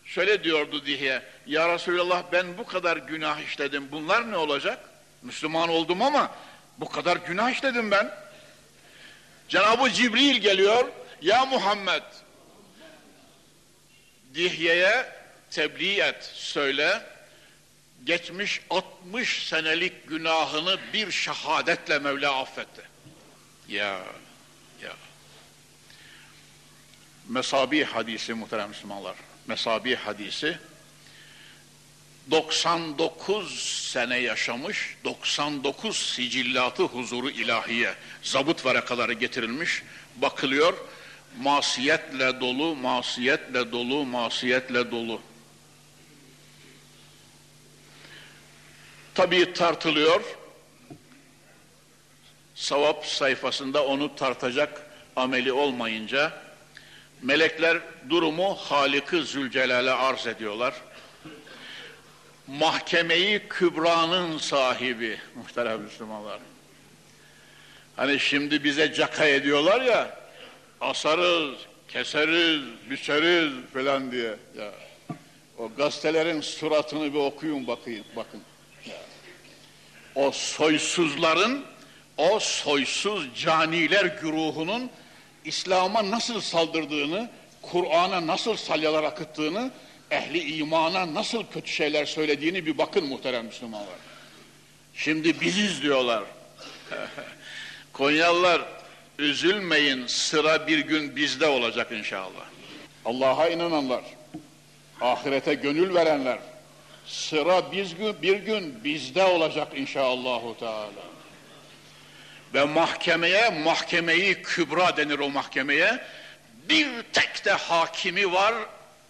Şöyle diyordu diye. Ya Resulallah ben bu kadar günah işledim. Bunlar ne olacak? Müslüman oldum ama bu kadar günah işledim ben. Cenab-ı Cibril geliyor. Ya Muhammed Dihye'ye tebliğ et, söyle. Geçmiş 60 senelik günahını bir şehadetle Mevla affetti. Ya, ya. Mesabi hadisi muhterem Müslümanlar. Mesabi hadisi 99 sene yaşamış, 99 sicillatı huzuru ilahiye, zabıt varakaları getirilmiş, bakılıyor, masiyetle dolu, masiyetle dolu, masiyetle dolu. Tabii tartılıyor, savap sayfasında onu tartacak ameli olmayınca, melekler durumu Halık-ı Zülcelal'e arz ediyorlar mahkemeyi kübranın sahibi muhterem Müslümanlar. Hani şimdi bize caka ediyorlar ya asarız, keseriz, biçeriz falan diye. Ya. O gazetelerin suratını bir okuyun bakayım, bakın. Ya. O soysuzların, o soysuz caniler güruhunun İslam'a nasıl saldırdığını, Kur'an'a nasıl salyalar akıttığını ehli imana nasıl kötü şeyler söylediğini bir bakın muhterem Müslümanlar. Şimdi biziz diyorlar. [LAUGHS] Konyalılar üzülmeyin sıra bir gün bizde olacak inşallah. Allah'a inananlar, ahirete gönül verenler, sıra biz gün, bir gün bizde olacak inşallahü teala. Ve mahkemeye, mahkemeyi kübra denir o mahkemeye. Bir tek de hakimi var,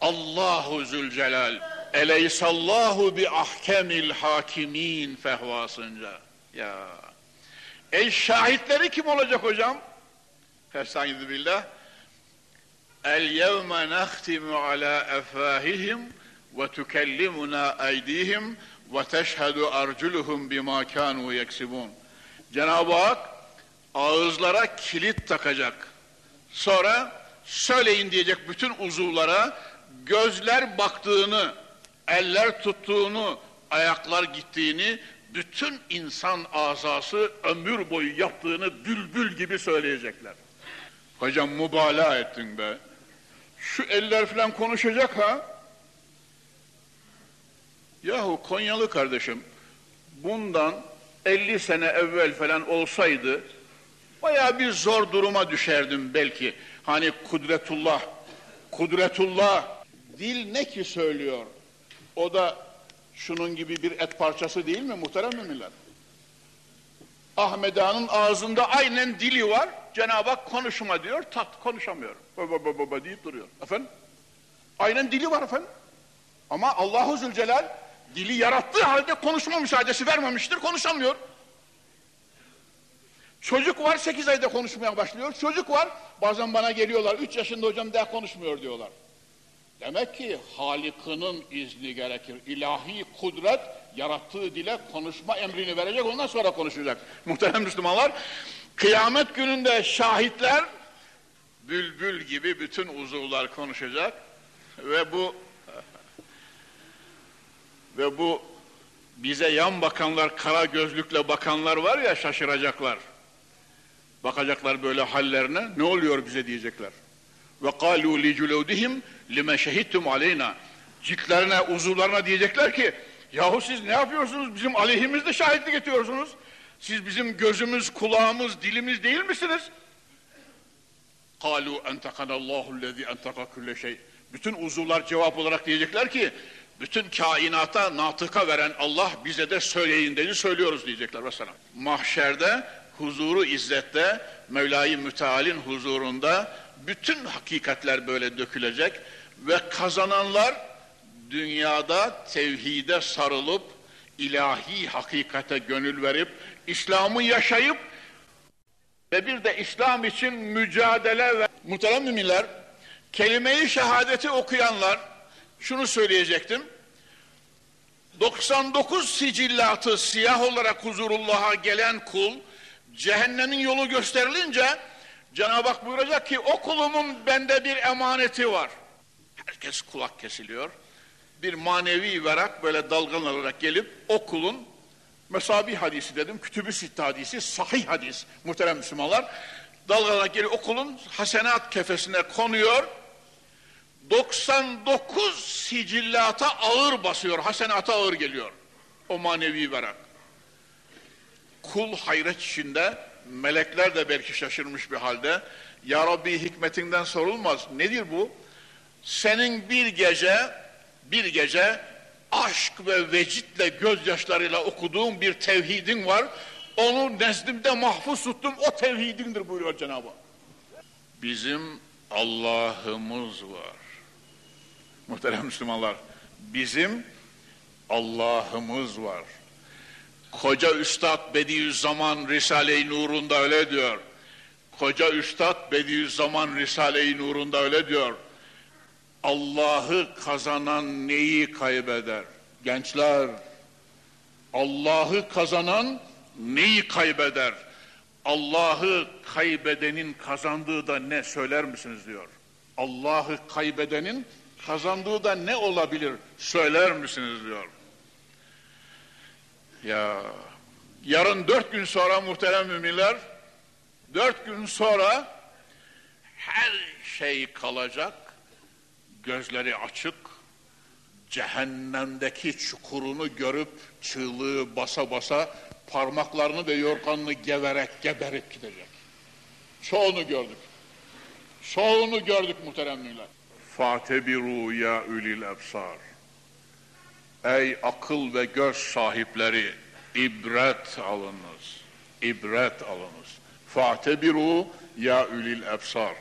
Allahu Zülcelal. Eleysallahu bi ahkemil hakimin fehvasınca. Ya. El şahitleri kim olacak hocam? Estaizu billah. El yevme nahtimu ala efahihim ve tükellimuna eydihim ve teşhedü arculuhum bima kanu yeksibun. Cenab-ı Hak ağızlara kilit takacak. Sonra söyleyin diyecek bütün uzuvlara gözler baktığını, eller tuttuğunu, ayaklar gittiğini, bütün insan azası ömür boyu yaptığını bülbül gibi söyleyecekler. Hocam mübalağa ettin be. Şu eller falan konuşacak ha. Yahu Konyalı kardeşim, bundan 50 sene evvel falan olsaydı, baya bir zor duruma düşerdim belki. Hani kudretullah, kudretullah Dil ne ki söylüyor? O da şunun gibi bir et parçası değil mi muhterem müminler? Ağa'nın ağzında aynen dili var. Cenab-ı Hak konuşma diyor, tat konuşamıyor. Baba baba baba deyip duruyor. Efendim? Aynen dili var efendim. Ama Allahu Zülcelal dili yarattığı halde konuşma müsaadesi vermemiştir, konuşamıyor. Çocuk var sekiz ayda konuşmaya başlıyor. Çocuk var bazen bana geliyorlar üç yaşında hocam daha konuşmuyor diyorlar. Demek ki Halık'ının izni gerekir. İlahi kudret yarattığı dile konuşma emrini verecek ondan sonra konuşacak. [LAUGHS] Muhterem Müslümanlar kıyamet gününde şahitler bülbül gibi bütün uzuvlar konuşacak ve bu [LAUGHS] ve bu bize yan bakanlar, kara gözlükle bakanlar var ya şaşıracaklar. Bakacaklar böyle hallerine, ne oluyor bize diyecekler. Ve kalu li culudihim lime şehittum aleyna. Ciltlerine, uzuvlarına diyecekler ki yahu siz ne yapıyorsunuz? Bizim aleyhimizde şahitlik ediyorsunuz. Siz bizim gözümüz, kulağımız, dilimiz değil misiniz? Kalu entakanallahu lezi entaka külle şey. Bütün uzuvlar cevap olarak diyecekler ki bütün kainata natıka veren Allah bize de söyleyin dedi söylüyoruz diyecekler mesela. Mahşerde huzuru izzette Mevla-i Müteal'in huzurunda bütün hakikatler böyle dökülecek ve kazananlar dünyada tevhide sarılıp ilahi hakikate gönül verip İslam'ı yaşayıp ve bir de İslam için mücadele ve muhterem müminler kelime-i şehadeti okuyanlar şunu söyleyecektim. 99 sicillatı siyah olarak huzurullah'a gelen kul cehennemin yolu gösterilince Cenab-ı Hak buyuracak ki o kulumun bende bir emaneti var. Herkes kulak kesiliyor. Bir manevi verak böyle dalgalanarak gelip o kulun mesabi hadisi dedim, kütübü sitte hadisi, sahih hadis muhterem Müslümanlar. Dalgalanarak gelip o kulun hasenat kefesine konuyor 99 sicillata ağır basıyor, hasenata ağır geliyor. O manevi verak. Kul hayret içinde, melekler de belki şaşırmış bir halde. Ya Rabbi hikmetinden sorulmaz. Nedir bu? Senin bir gece, bir gece aşk ve vecitle, gözyaşlarıyla okuduğun bir tevhidin var. Onu nezdimde mahfuz tuttum, o tevhidindir buyuruyor Cenab-ı. Bizim Allah'ımız var. Muhterem Müslümanlar, bizim Allah'ımız var. Koca Üstad Bediüzzaman Risale-i Nur'unda öyle diyor. Koca Üstad Bediüzzaman Risale-i Nur'unda öyle diyor. Allah'ı kazanan neyi kaybeder? Gençler, Allah'ı kazanan neyi kaybeder? Allah'ı kaybedenin kazandığı da ne söyler misiniz diyor. Allah'ı kaybedenin kazandığı da ne olabilir söyler misiniz diyor. Ya yarın dört gün sonra muhterem müminler dört gün sonra her şey kalacak gözleri açık cehennemdeki çukurunu görüp çığlığı basa basa parmaklarını ve yorganını geverek geberip gidecek. Çoğunu gördük. Çoğunu gördük muhterem müminler. Fatebiru ya ülil ebsar. Ey akıl ve göz sahipleri ibret alınız. İbret alınız. Fatebiru ya ülil ebsar.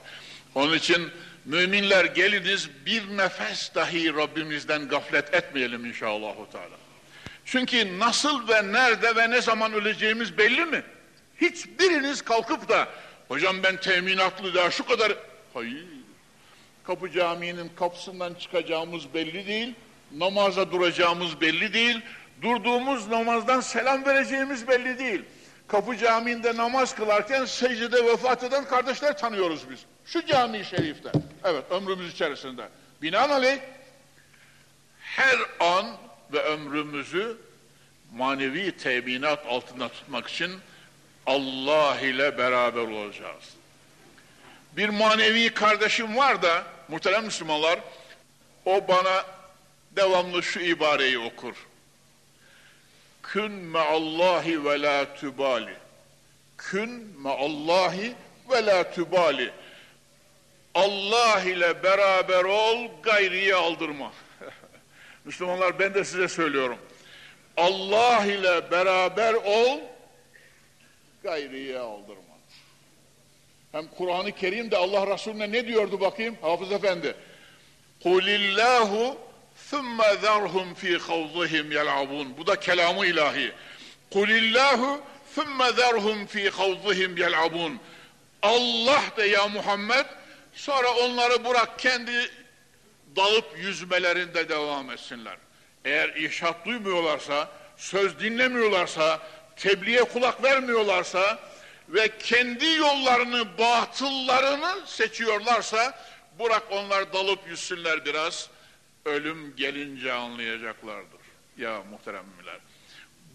Onun için müminler geliniz bir nefes dahi Rabbimizden gaflet etmeyelim inşallah. Çünkü nasıl ve nerede ve ne zaman öleceğimiz belli mi? Hiçbiriniz kalkıp da hocam ben teminatlı daha şu kadar hayır Kapı Camii'nin kapısından çıkacağımız belli değil. Namaza duracağımız belli değil. Durduğumuz namazdan selam vereceğimiz belli değil. Kapı Camii'nde namaz kılarken secdede vefat eden kardeşler tanıyoruz biz. Şu cami şerifte. Evet ömrümüz içerisinde. Binaenaleyh her an ve ömrümüzü manevi teminat altında tutmak için Allah ile beraber olacağız. Bir manevi kardeşim var da muhterem Müslümanlar o bana devamlı şu ibareyi okur. Kün meallahi ve la tübali. Kün meallahi ve la tübali. Allah ile beraber ol, gayriye aldırma. [LAUGHS] Müslümanlar ben de size söylüyorum. Allah ile beraber ol, gayriye aldırma. Hem Kur'an-ı Kerim'de Allah Resulüne ne diyordu bakayım Hafız Efendi? Kulillahu thumme zerhum fi havzihim yel'abun. Bu da kelamı ilahi. Kulillahu thumme zerhum fi havzihim yel'abun. Allah de ya Muhammed sonra onları bırak kendi dalıp yüzmelerinde devam etsinler. Eğer işat duymuyorlarsa, söz dinlemiyorlarsa, tebliğe kulak vermiyorlarsa, ve kendi yollarını, batıllarını seçiyorlarsa bırak onlar dalıp yüzsünler biraz. Ölüm gelince anlayacaklardır. Ya muhteremler.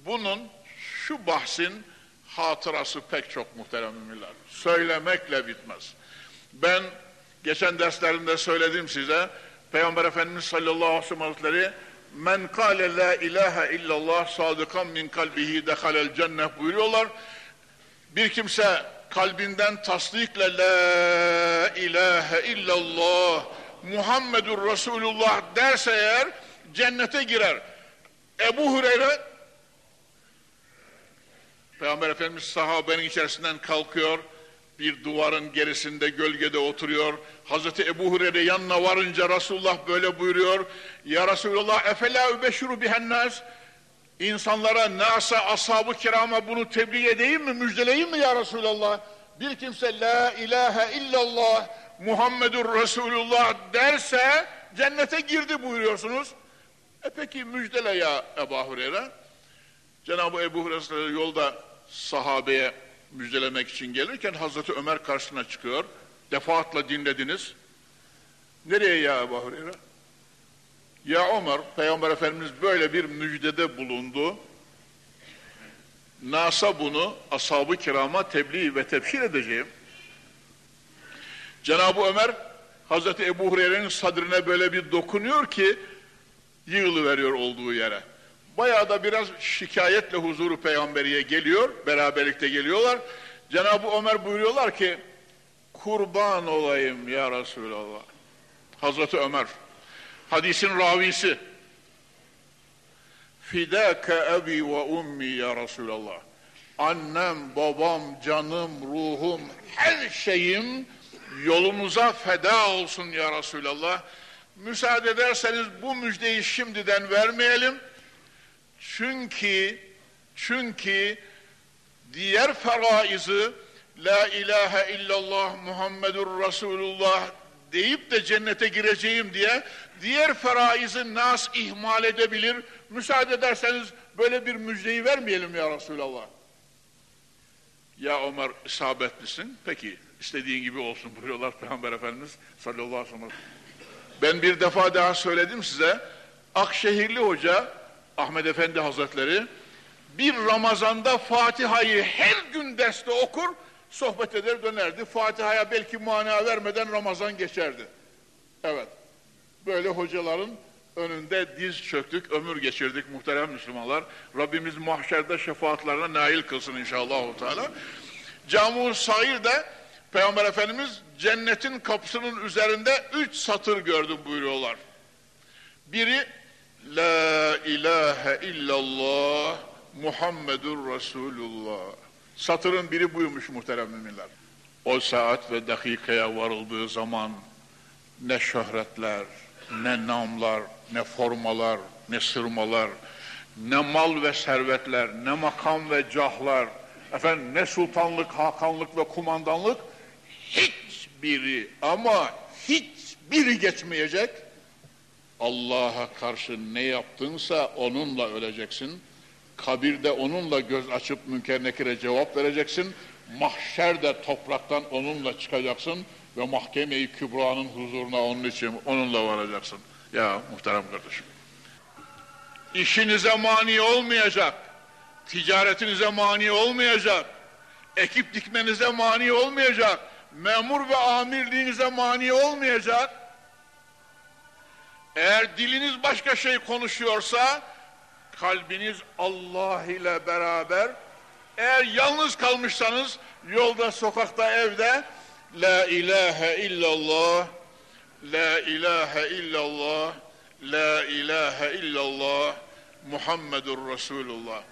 Bunun şu bahsin hatırası pek çok muhteremler. Söylemekle bitmez. Ben geçen derslerimde söyledim size. Peygamber Efendimiz sallallahu aleyhi ve sellem men kâle la ilahe illallah sadıkan min kalbihi dehalel cennet buyuruyorlar bir kimse kalbinden tasdikle la ilahe illallah Muhammedur Resulullah derse eğer cennete girer. Ebu Hureyre Peygamber Efendimiz sahabenin içerisinden kalkıyor. Bir duvarın gerisinde gölgede oturuyor. Hazreti Ebu Hureyre yanına varınca Resulullah böyle buyuruyor. Ya Resulullah efela übeşşuru bihennas İnsanlara, nasa, ashab-ı kirama bunu tebliğ edeyim mi, müjdeleyeyim mi ya Resulallah? Bir kimse la ilahe illallah Muhammedur Resulullah derse cennete girdi buyuruyorsunuz. E peki müjdele ya Ebu Hureyre. Cenab-ı Ebu Hureyre yolda sahabeye müjdelemek için gelirken Hazreti Ömer karşısına çıkıyor. Defaatla dinlediniz. Nereye ya Ebu Hureyre? Ya Ömer, Peygamber Efendimiz böyle bir müjdede bulundu. Nasa bunu ashab-ı kirama tebliğ ve tebşir edeceğim. Cenab-ı Ömer Hazreti Ebu Hureyre'nin sadrine böyle bir dokunuyor ki yığılıveriyor olduğu yere. Bayağı da biraz şikayetle huzuru peygamberiye geliyor, beraberlikte geliyorlar. Cenab-ı Ömer buyuruyorlar ki, kurban olayım ya Resulallah. Hazreti Ömer, hadisin ravisi, fidâke ebi ve ummi ya Resulallah. Annem, babam, canım, ruhum, her şeyim yolunuza feda olsun ya Resulallah. Müsaade ederseniz bu müjdeyi şimdiden vermeyelim. Çünkü çünkü diğer feraizı La ilahe illallah Muhammedur Resulullah deyip de cennete gireceğim diye diğer feraizi nas ihmal edebilir. Müsaade ederseniz böyle bir müjdeyi vermeyelim ya Resulallah. Ya Ömer isabetlisin. Peki istediğin gibi olsun buyuruyorlar Peygamber Efendimiz sallallahu aleyhi ve sellem. Ben bir defa daha söyledim size. Akşehirli Hoca Ahmet Efendi Hazretleri bir Ramazan'da Fatiha'yı her gün derste okur, sohbet eder dönerdi. Fatiha'ya belki mana vermeden Ramazan geçerdi. Evet. Böyle hocaların önünde diz çöktük, ömür geçirdik muhterem Müslümanlar. Rabbimiz mahşerde şefaatlerine nail kılsın inşallah. Teala. Camu Sair'de Peygamber Efendimiz cennetin kapısının üzerinde üç satır gördüm buyuruyorlar. Biri La ilahe illallah Muhammedur Resulullah. Satırın biri buymuş muhterem müminler. O saat ve dakikaya varıldığı zaman ne şöhretler, ne namlar, ne formalar, ne sırmalar, ne mal ve servetler, ne makam ve cahlar, efendim ne sultanlık, hakanlık ve kumandanlık hiçbiri ama hiçbiri geçmeyecek. Allah'a karşı ne yaptınsa onunla öleceksin. Kabirde onunla göz açıp münker nekire cevap vereceksin. Mahşerde topraktan onunla çıkacaksın ve mahkeme-i kübranın huzuruna onun için onunla varacaksın. Ya muhterem kardeşim. İşinize mani olmayacak. Ticaretinize mani olmayacak. Ekip dikmenize mani olmayacak. Memur ve amirliğinize mani olmayacak. Eğer diliniz başka şey konuşuyorsa kalbiniz Allah ile beraber. Eğer yalnız kalmışsanız yolda, sokakta, evde La ilahe illallah La ilahe illallah La ilahe illallah Muhammedur Resulullah.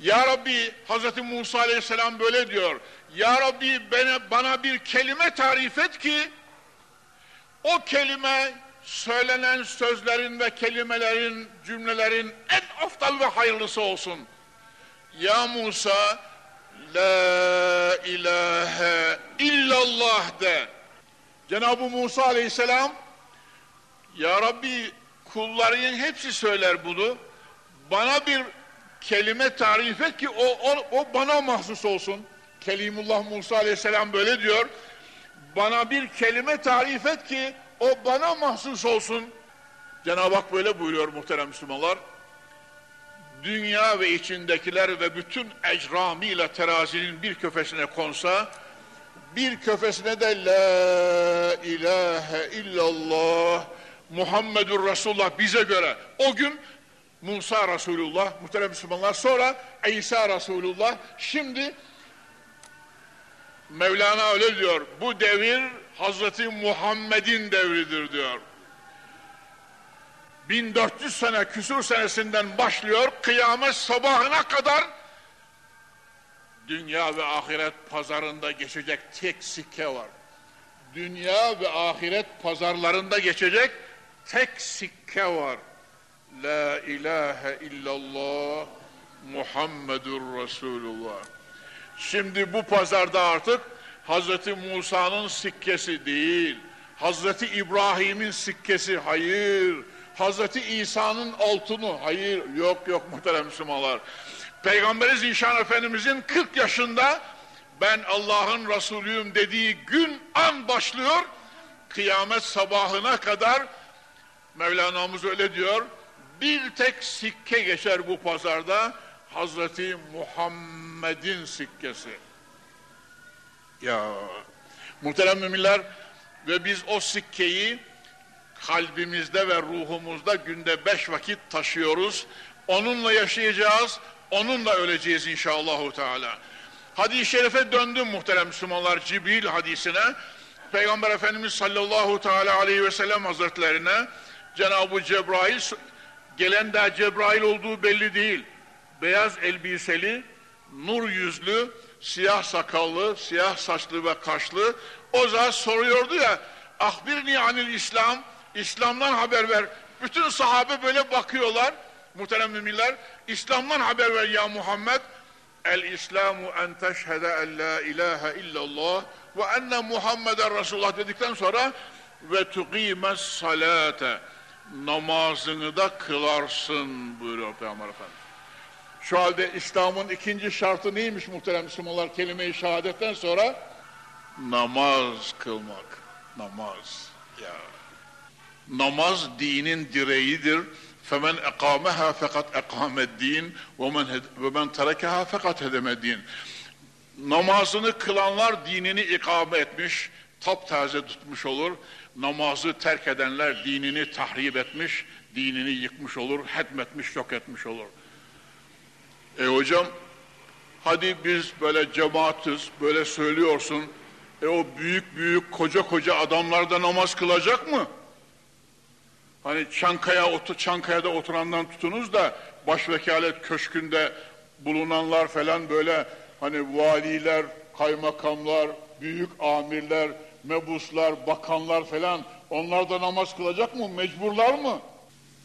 Ya Rabbi Hazreti Musa aleyhisselam böyle diyor Ya Rabbi bana, bana bir kelime tarif et ki o kelime söylenen sözlerin ve kelimelerin, cümlelerin en aftal ve hayırlısı olsun. Ya Musa, La ilahe illallah de. Cenab-ı Musa aleyhisselam, Ya Rabbi kulların hepsi söyler bunu. Bana bir kelime tarif et ki o, o, o bana mahsus olsun. Kelimullah Musa aleyhisselam böyle diyor. Bana bir kelime tarif et ki o bana mahsus olsun. Cenab-ı Hak böyle buyuruyor muhterem Müslümanlar. Dünya ve içindekiler ve bütün ecramiyle terazinin bir köfesine konsa, bir köfesine de La ilahe illallah Muhammedur Resulullah bize göre o gün Musa Resulullah, muhterem Müslümanlar, sonra İsa Resulullah, şimdi Mevlana öyle diyor, bu devir Hazreti Muhammed'in devridir diyor. 1400 sene küsur senesinden başlıyor, kıyamet sabahına kadar dünya ve ahiret pazarında geçecek tek sikke var. Dünya ve ahiret pazarlarında geçecek tek sikke var. La ilahe illallah Muhammedur Resulullah. Şimdi bu pazarda artık Hazreti Musa'nın sikkesi değil, Hazreti İbrahim'in sikkesi hayır, Hazreti İsa'nın altını hayır, yok yok muhterem Müslümanlar. Peygamberi Zişan Efendimizin 40 yaşında ben Allah'ın Resulüyüm dediği gün an başlıyor, kıyamet sabahına kadar Mevlana'mız öyle diyor, bir tek sikke geçer bu pazarda, Hazreti Muhammed'in sikkesi. Ya muhterem müminler ve biz o sikkeyi kalbimizde ve ruhumuzda günde beş vakit taşıyoruz. Onunla yaşayacağız, onunla öleceğiz inşallahü teala. Hadis-i şerife döndüm muhterem Müslümanlar Cibril hadisine. Peygamber Efendimiz sallallahu teala aleyhi ve sellem hazretlerine Cenab-ı Cebrail gelen de Cebrail olduğu belli değil. Beyaz elbiseli, nur yüzlü, siyah sakallı, siyah saçlı ve kaşlı. O zaman soruyordu ya, ahbirni anil İslam, İslam'dan haber ver. Bütün sahabe böyle bakıyorlar, muhterem müminler. İslam'dan haber ver ya Muhammed. El İslamu en teşhede en la ilahe illallah ve enne Muhammeden Resulullah dedikten sonra ve tuqimes salate namazını da kılarsın buyuruyor Peygamber Efendimiz. Şu halde İslam'ın ikinci şartı neymiş muhterem Müslümanlar kelime-i şehadetten sonra? Namaz kılmak. Namaz. Ya. Namaz dinin direğidir. فَمَنْ اَقَامَهَا فَقَدْ اَقَامَ الدِّينِ وَمَنْ تَرَكَهَا فَقَدْ هَدَمَ الدِّينِ Namazını kılanlar dinini ikame etmiş, taptaze tutmuş olur. Namazı terk edenler dinini tahrip etmiş, dinini yıkmış olur, hetmetmiş, yok etmiş olur. E hocam, hadi biz böyle cemaatiz, böyle söylüyorsun, e o büyük büyük koca koca adamlar da namaz kılacak mı? Hani Çankaya, Çankaya'da oturandan tutunuz da başvekalet köşkünde bulunanlar falan böyle hani valiler, kaymakamlar, büyük amirler, mebuslar, bakanlar falan onlar da namaz kılacak mı? Mecburlar mı?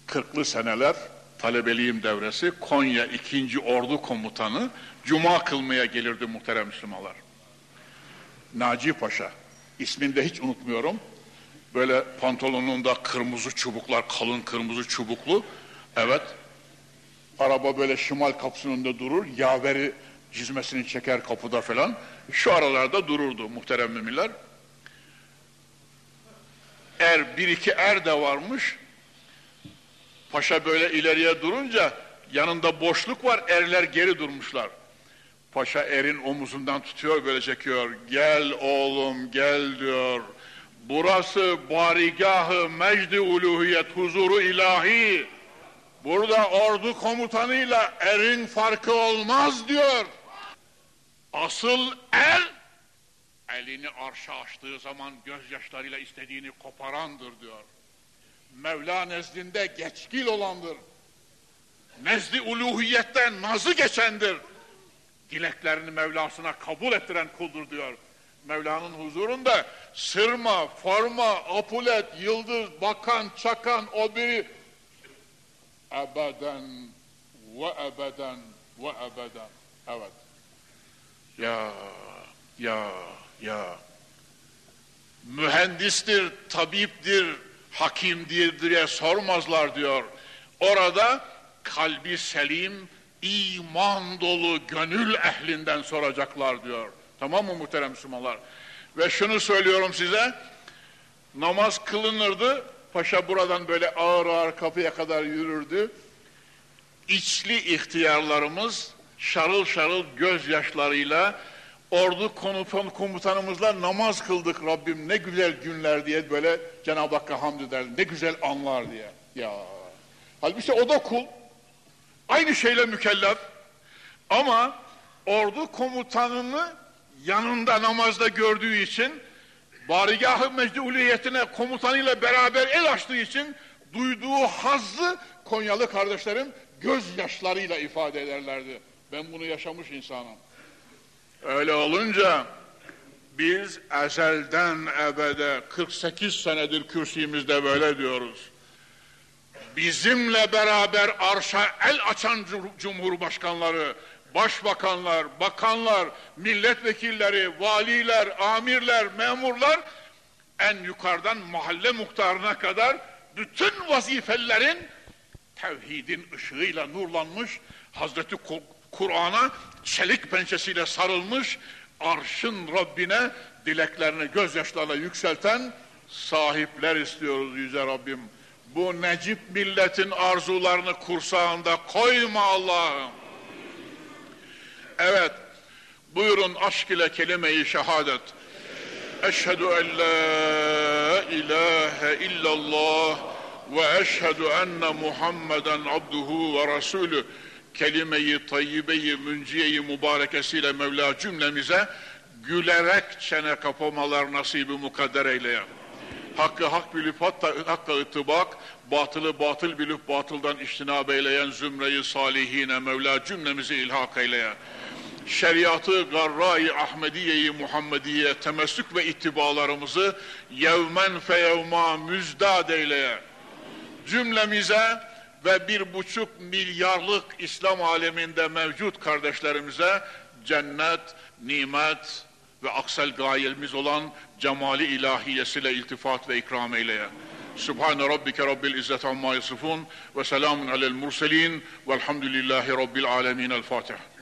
Kırklı seneler talebeliğim devresi Konya 2. Ordu Komutanı Cuma kılmaya gelirdi muhterem Müslümanlar. Naci Paşa, ismini de hiç unutmuyorum. Böyle pantolonunda kırmızı çubuklar, kalın kırmızı çubuklu. Evet, araba böyle şimal kapısının önünde durur, yaveri cizmesini çeker kapıda falan. Şu aralarda dururdu muhterem müminler. Er, bir iki er de varmış. Paşa böyle ileriye durunca yanında boşluk var, erler geri durmuşlar. Paşa erin omuzundan tutuyor, böyle çekiyor. Gel oğlum, gel diyor. Burası barigahı mecdi uluhiyet huzuru ilahi. Burada ordu komutanıyla erin farkı olmaz diyor. Asıl er, elini arşa açtığı zaman gözyaşlarıyla istediğini koparandır diyor. Mevla nezdinde geçkil olandır. Nezdi uluhiyetten nazı geçendir. Dileklerini Mevlasına kabul ettiren kuldur diyor. Mevla'nın huzurunda sırma, forma, apulet, yıldız, bakan, çakan o biri ebeden ve ebeden ve ebeden. Evet. Ya, ya, ya. Mühendistir, tabiptir, hakimdir diye sormazlar diyor. Orada kalbi selim, iman dolu gönül ehlinden soracaklar diyor. Tamam mı muhterem Müslümanlar? Ve şunu söylüyorum size, namaz kılınırdı, paşa buradan böyle ağır ağır kapıya kadar yürürdü. İçli ihtiyarlarımız şarıl şarıl gözyaşlarıyla ordu komutan, komutanımızla namaz kıldık Rabbim ne güzel günler diye böyle Cenab-ı Hakk'a hamd ederdi. Ne güzel anlar diye. Ya. Halbuki o da kul. Aynı şeyle mükellef. Ama ordu komutanını yanında namazda gördüğü için barigahı mecduliyetine komutanıyla beraber el açtığı için duyduğu hazzı Konyalı kardeşlerim gözyaşlarıyla ifade ederlerdi. Ben bunu yaşamış insanım. Öyle olunca biz ezelden ebede 48 senedir kürsümüzde böyle diyoruz. Bizimle beraber arşa el açan cumhurbaşkanları, başbakanlar, bakanlar, milletvekilleri, valiler, amirler, memurlar en yukarıdan mahalle muhtarına kadar bütün vazifelerin tevhidin ışığıyla nurlanmış, Hazreti Kur'an'a çelik pençesiyle sarılmış, arşın Rabbine dileklerini gözyaşlarla yükselten sahipler istiyoruz Yüce Rabbim. Bu Necip milletin arzularını kursağında koyma Allah'ım. Evet, buyurun aşk ile kelime-i şehadet. Eşhedü en la ilahe illallah ve eşhedü enne Muhammeden abduhu ve rasulü kelime-i tayyibe-i mübarekesiyle Mevla cümlemize gülerek çene kapamalar nasibi mukadder eyleye. Hakkı hak bilip hatta hakka ıtibak, batılı batıl bilip batıldan iştinab eyleyen zümreyi salihine Mevla cümlemizi ilhak eyleye. Şeriatı garra-i Ahmediye-i Muhammediye temessük ve ittibalarımızı yevmen feyevma müzdad eyleye. Cümlemize ve bir buçuk milyarlık İslam aleminde mevcut kardeşlerimize cennet, nimet ve aksel gayemiz olan cemali ilahiyesiyle iltifat ve ikram eyleye. Subhane rabbike rabbil izzet amma yasifun ve selamun alel murselin velhamdülillahi rabbil alemin. El Fatiha.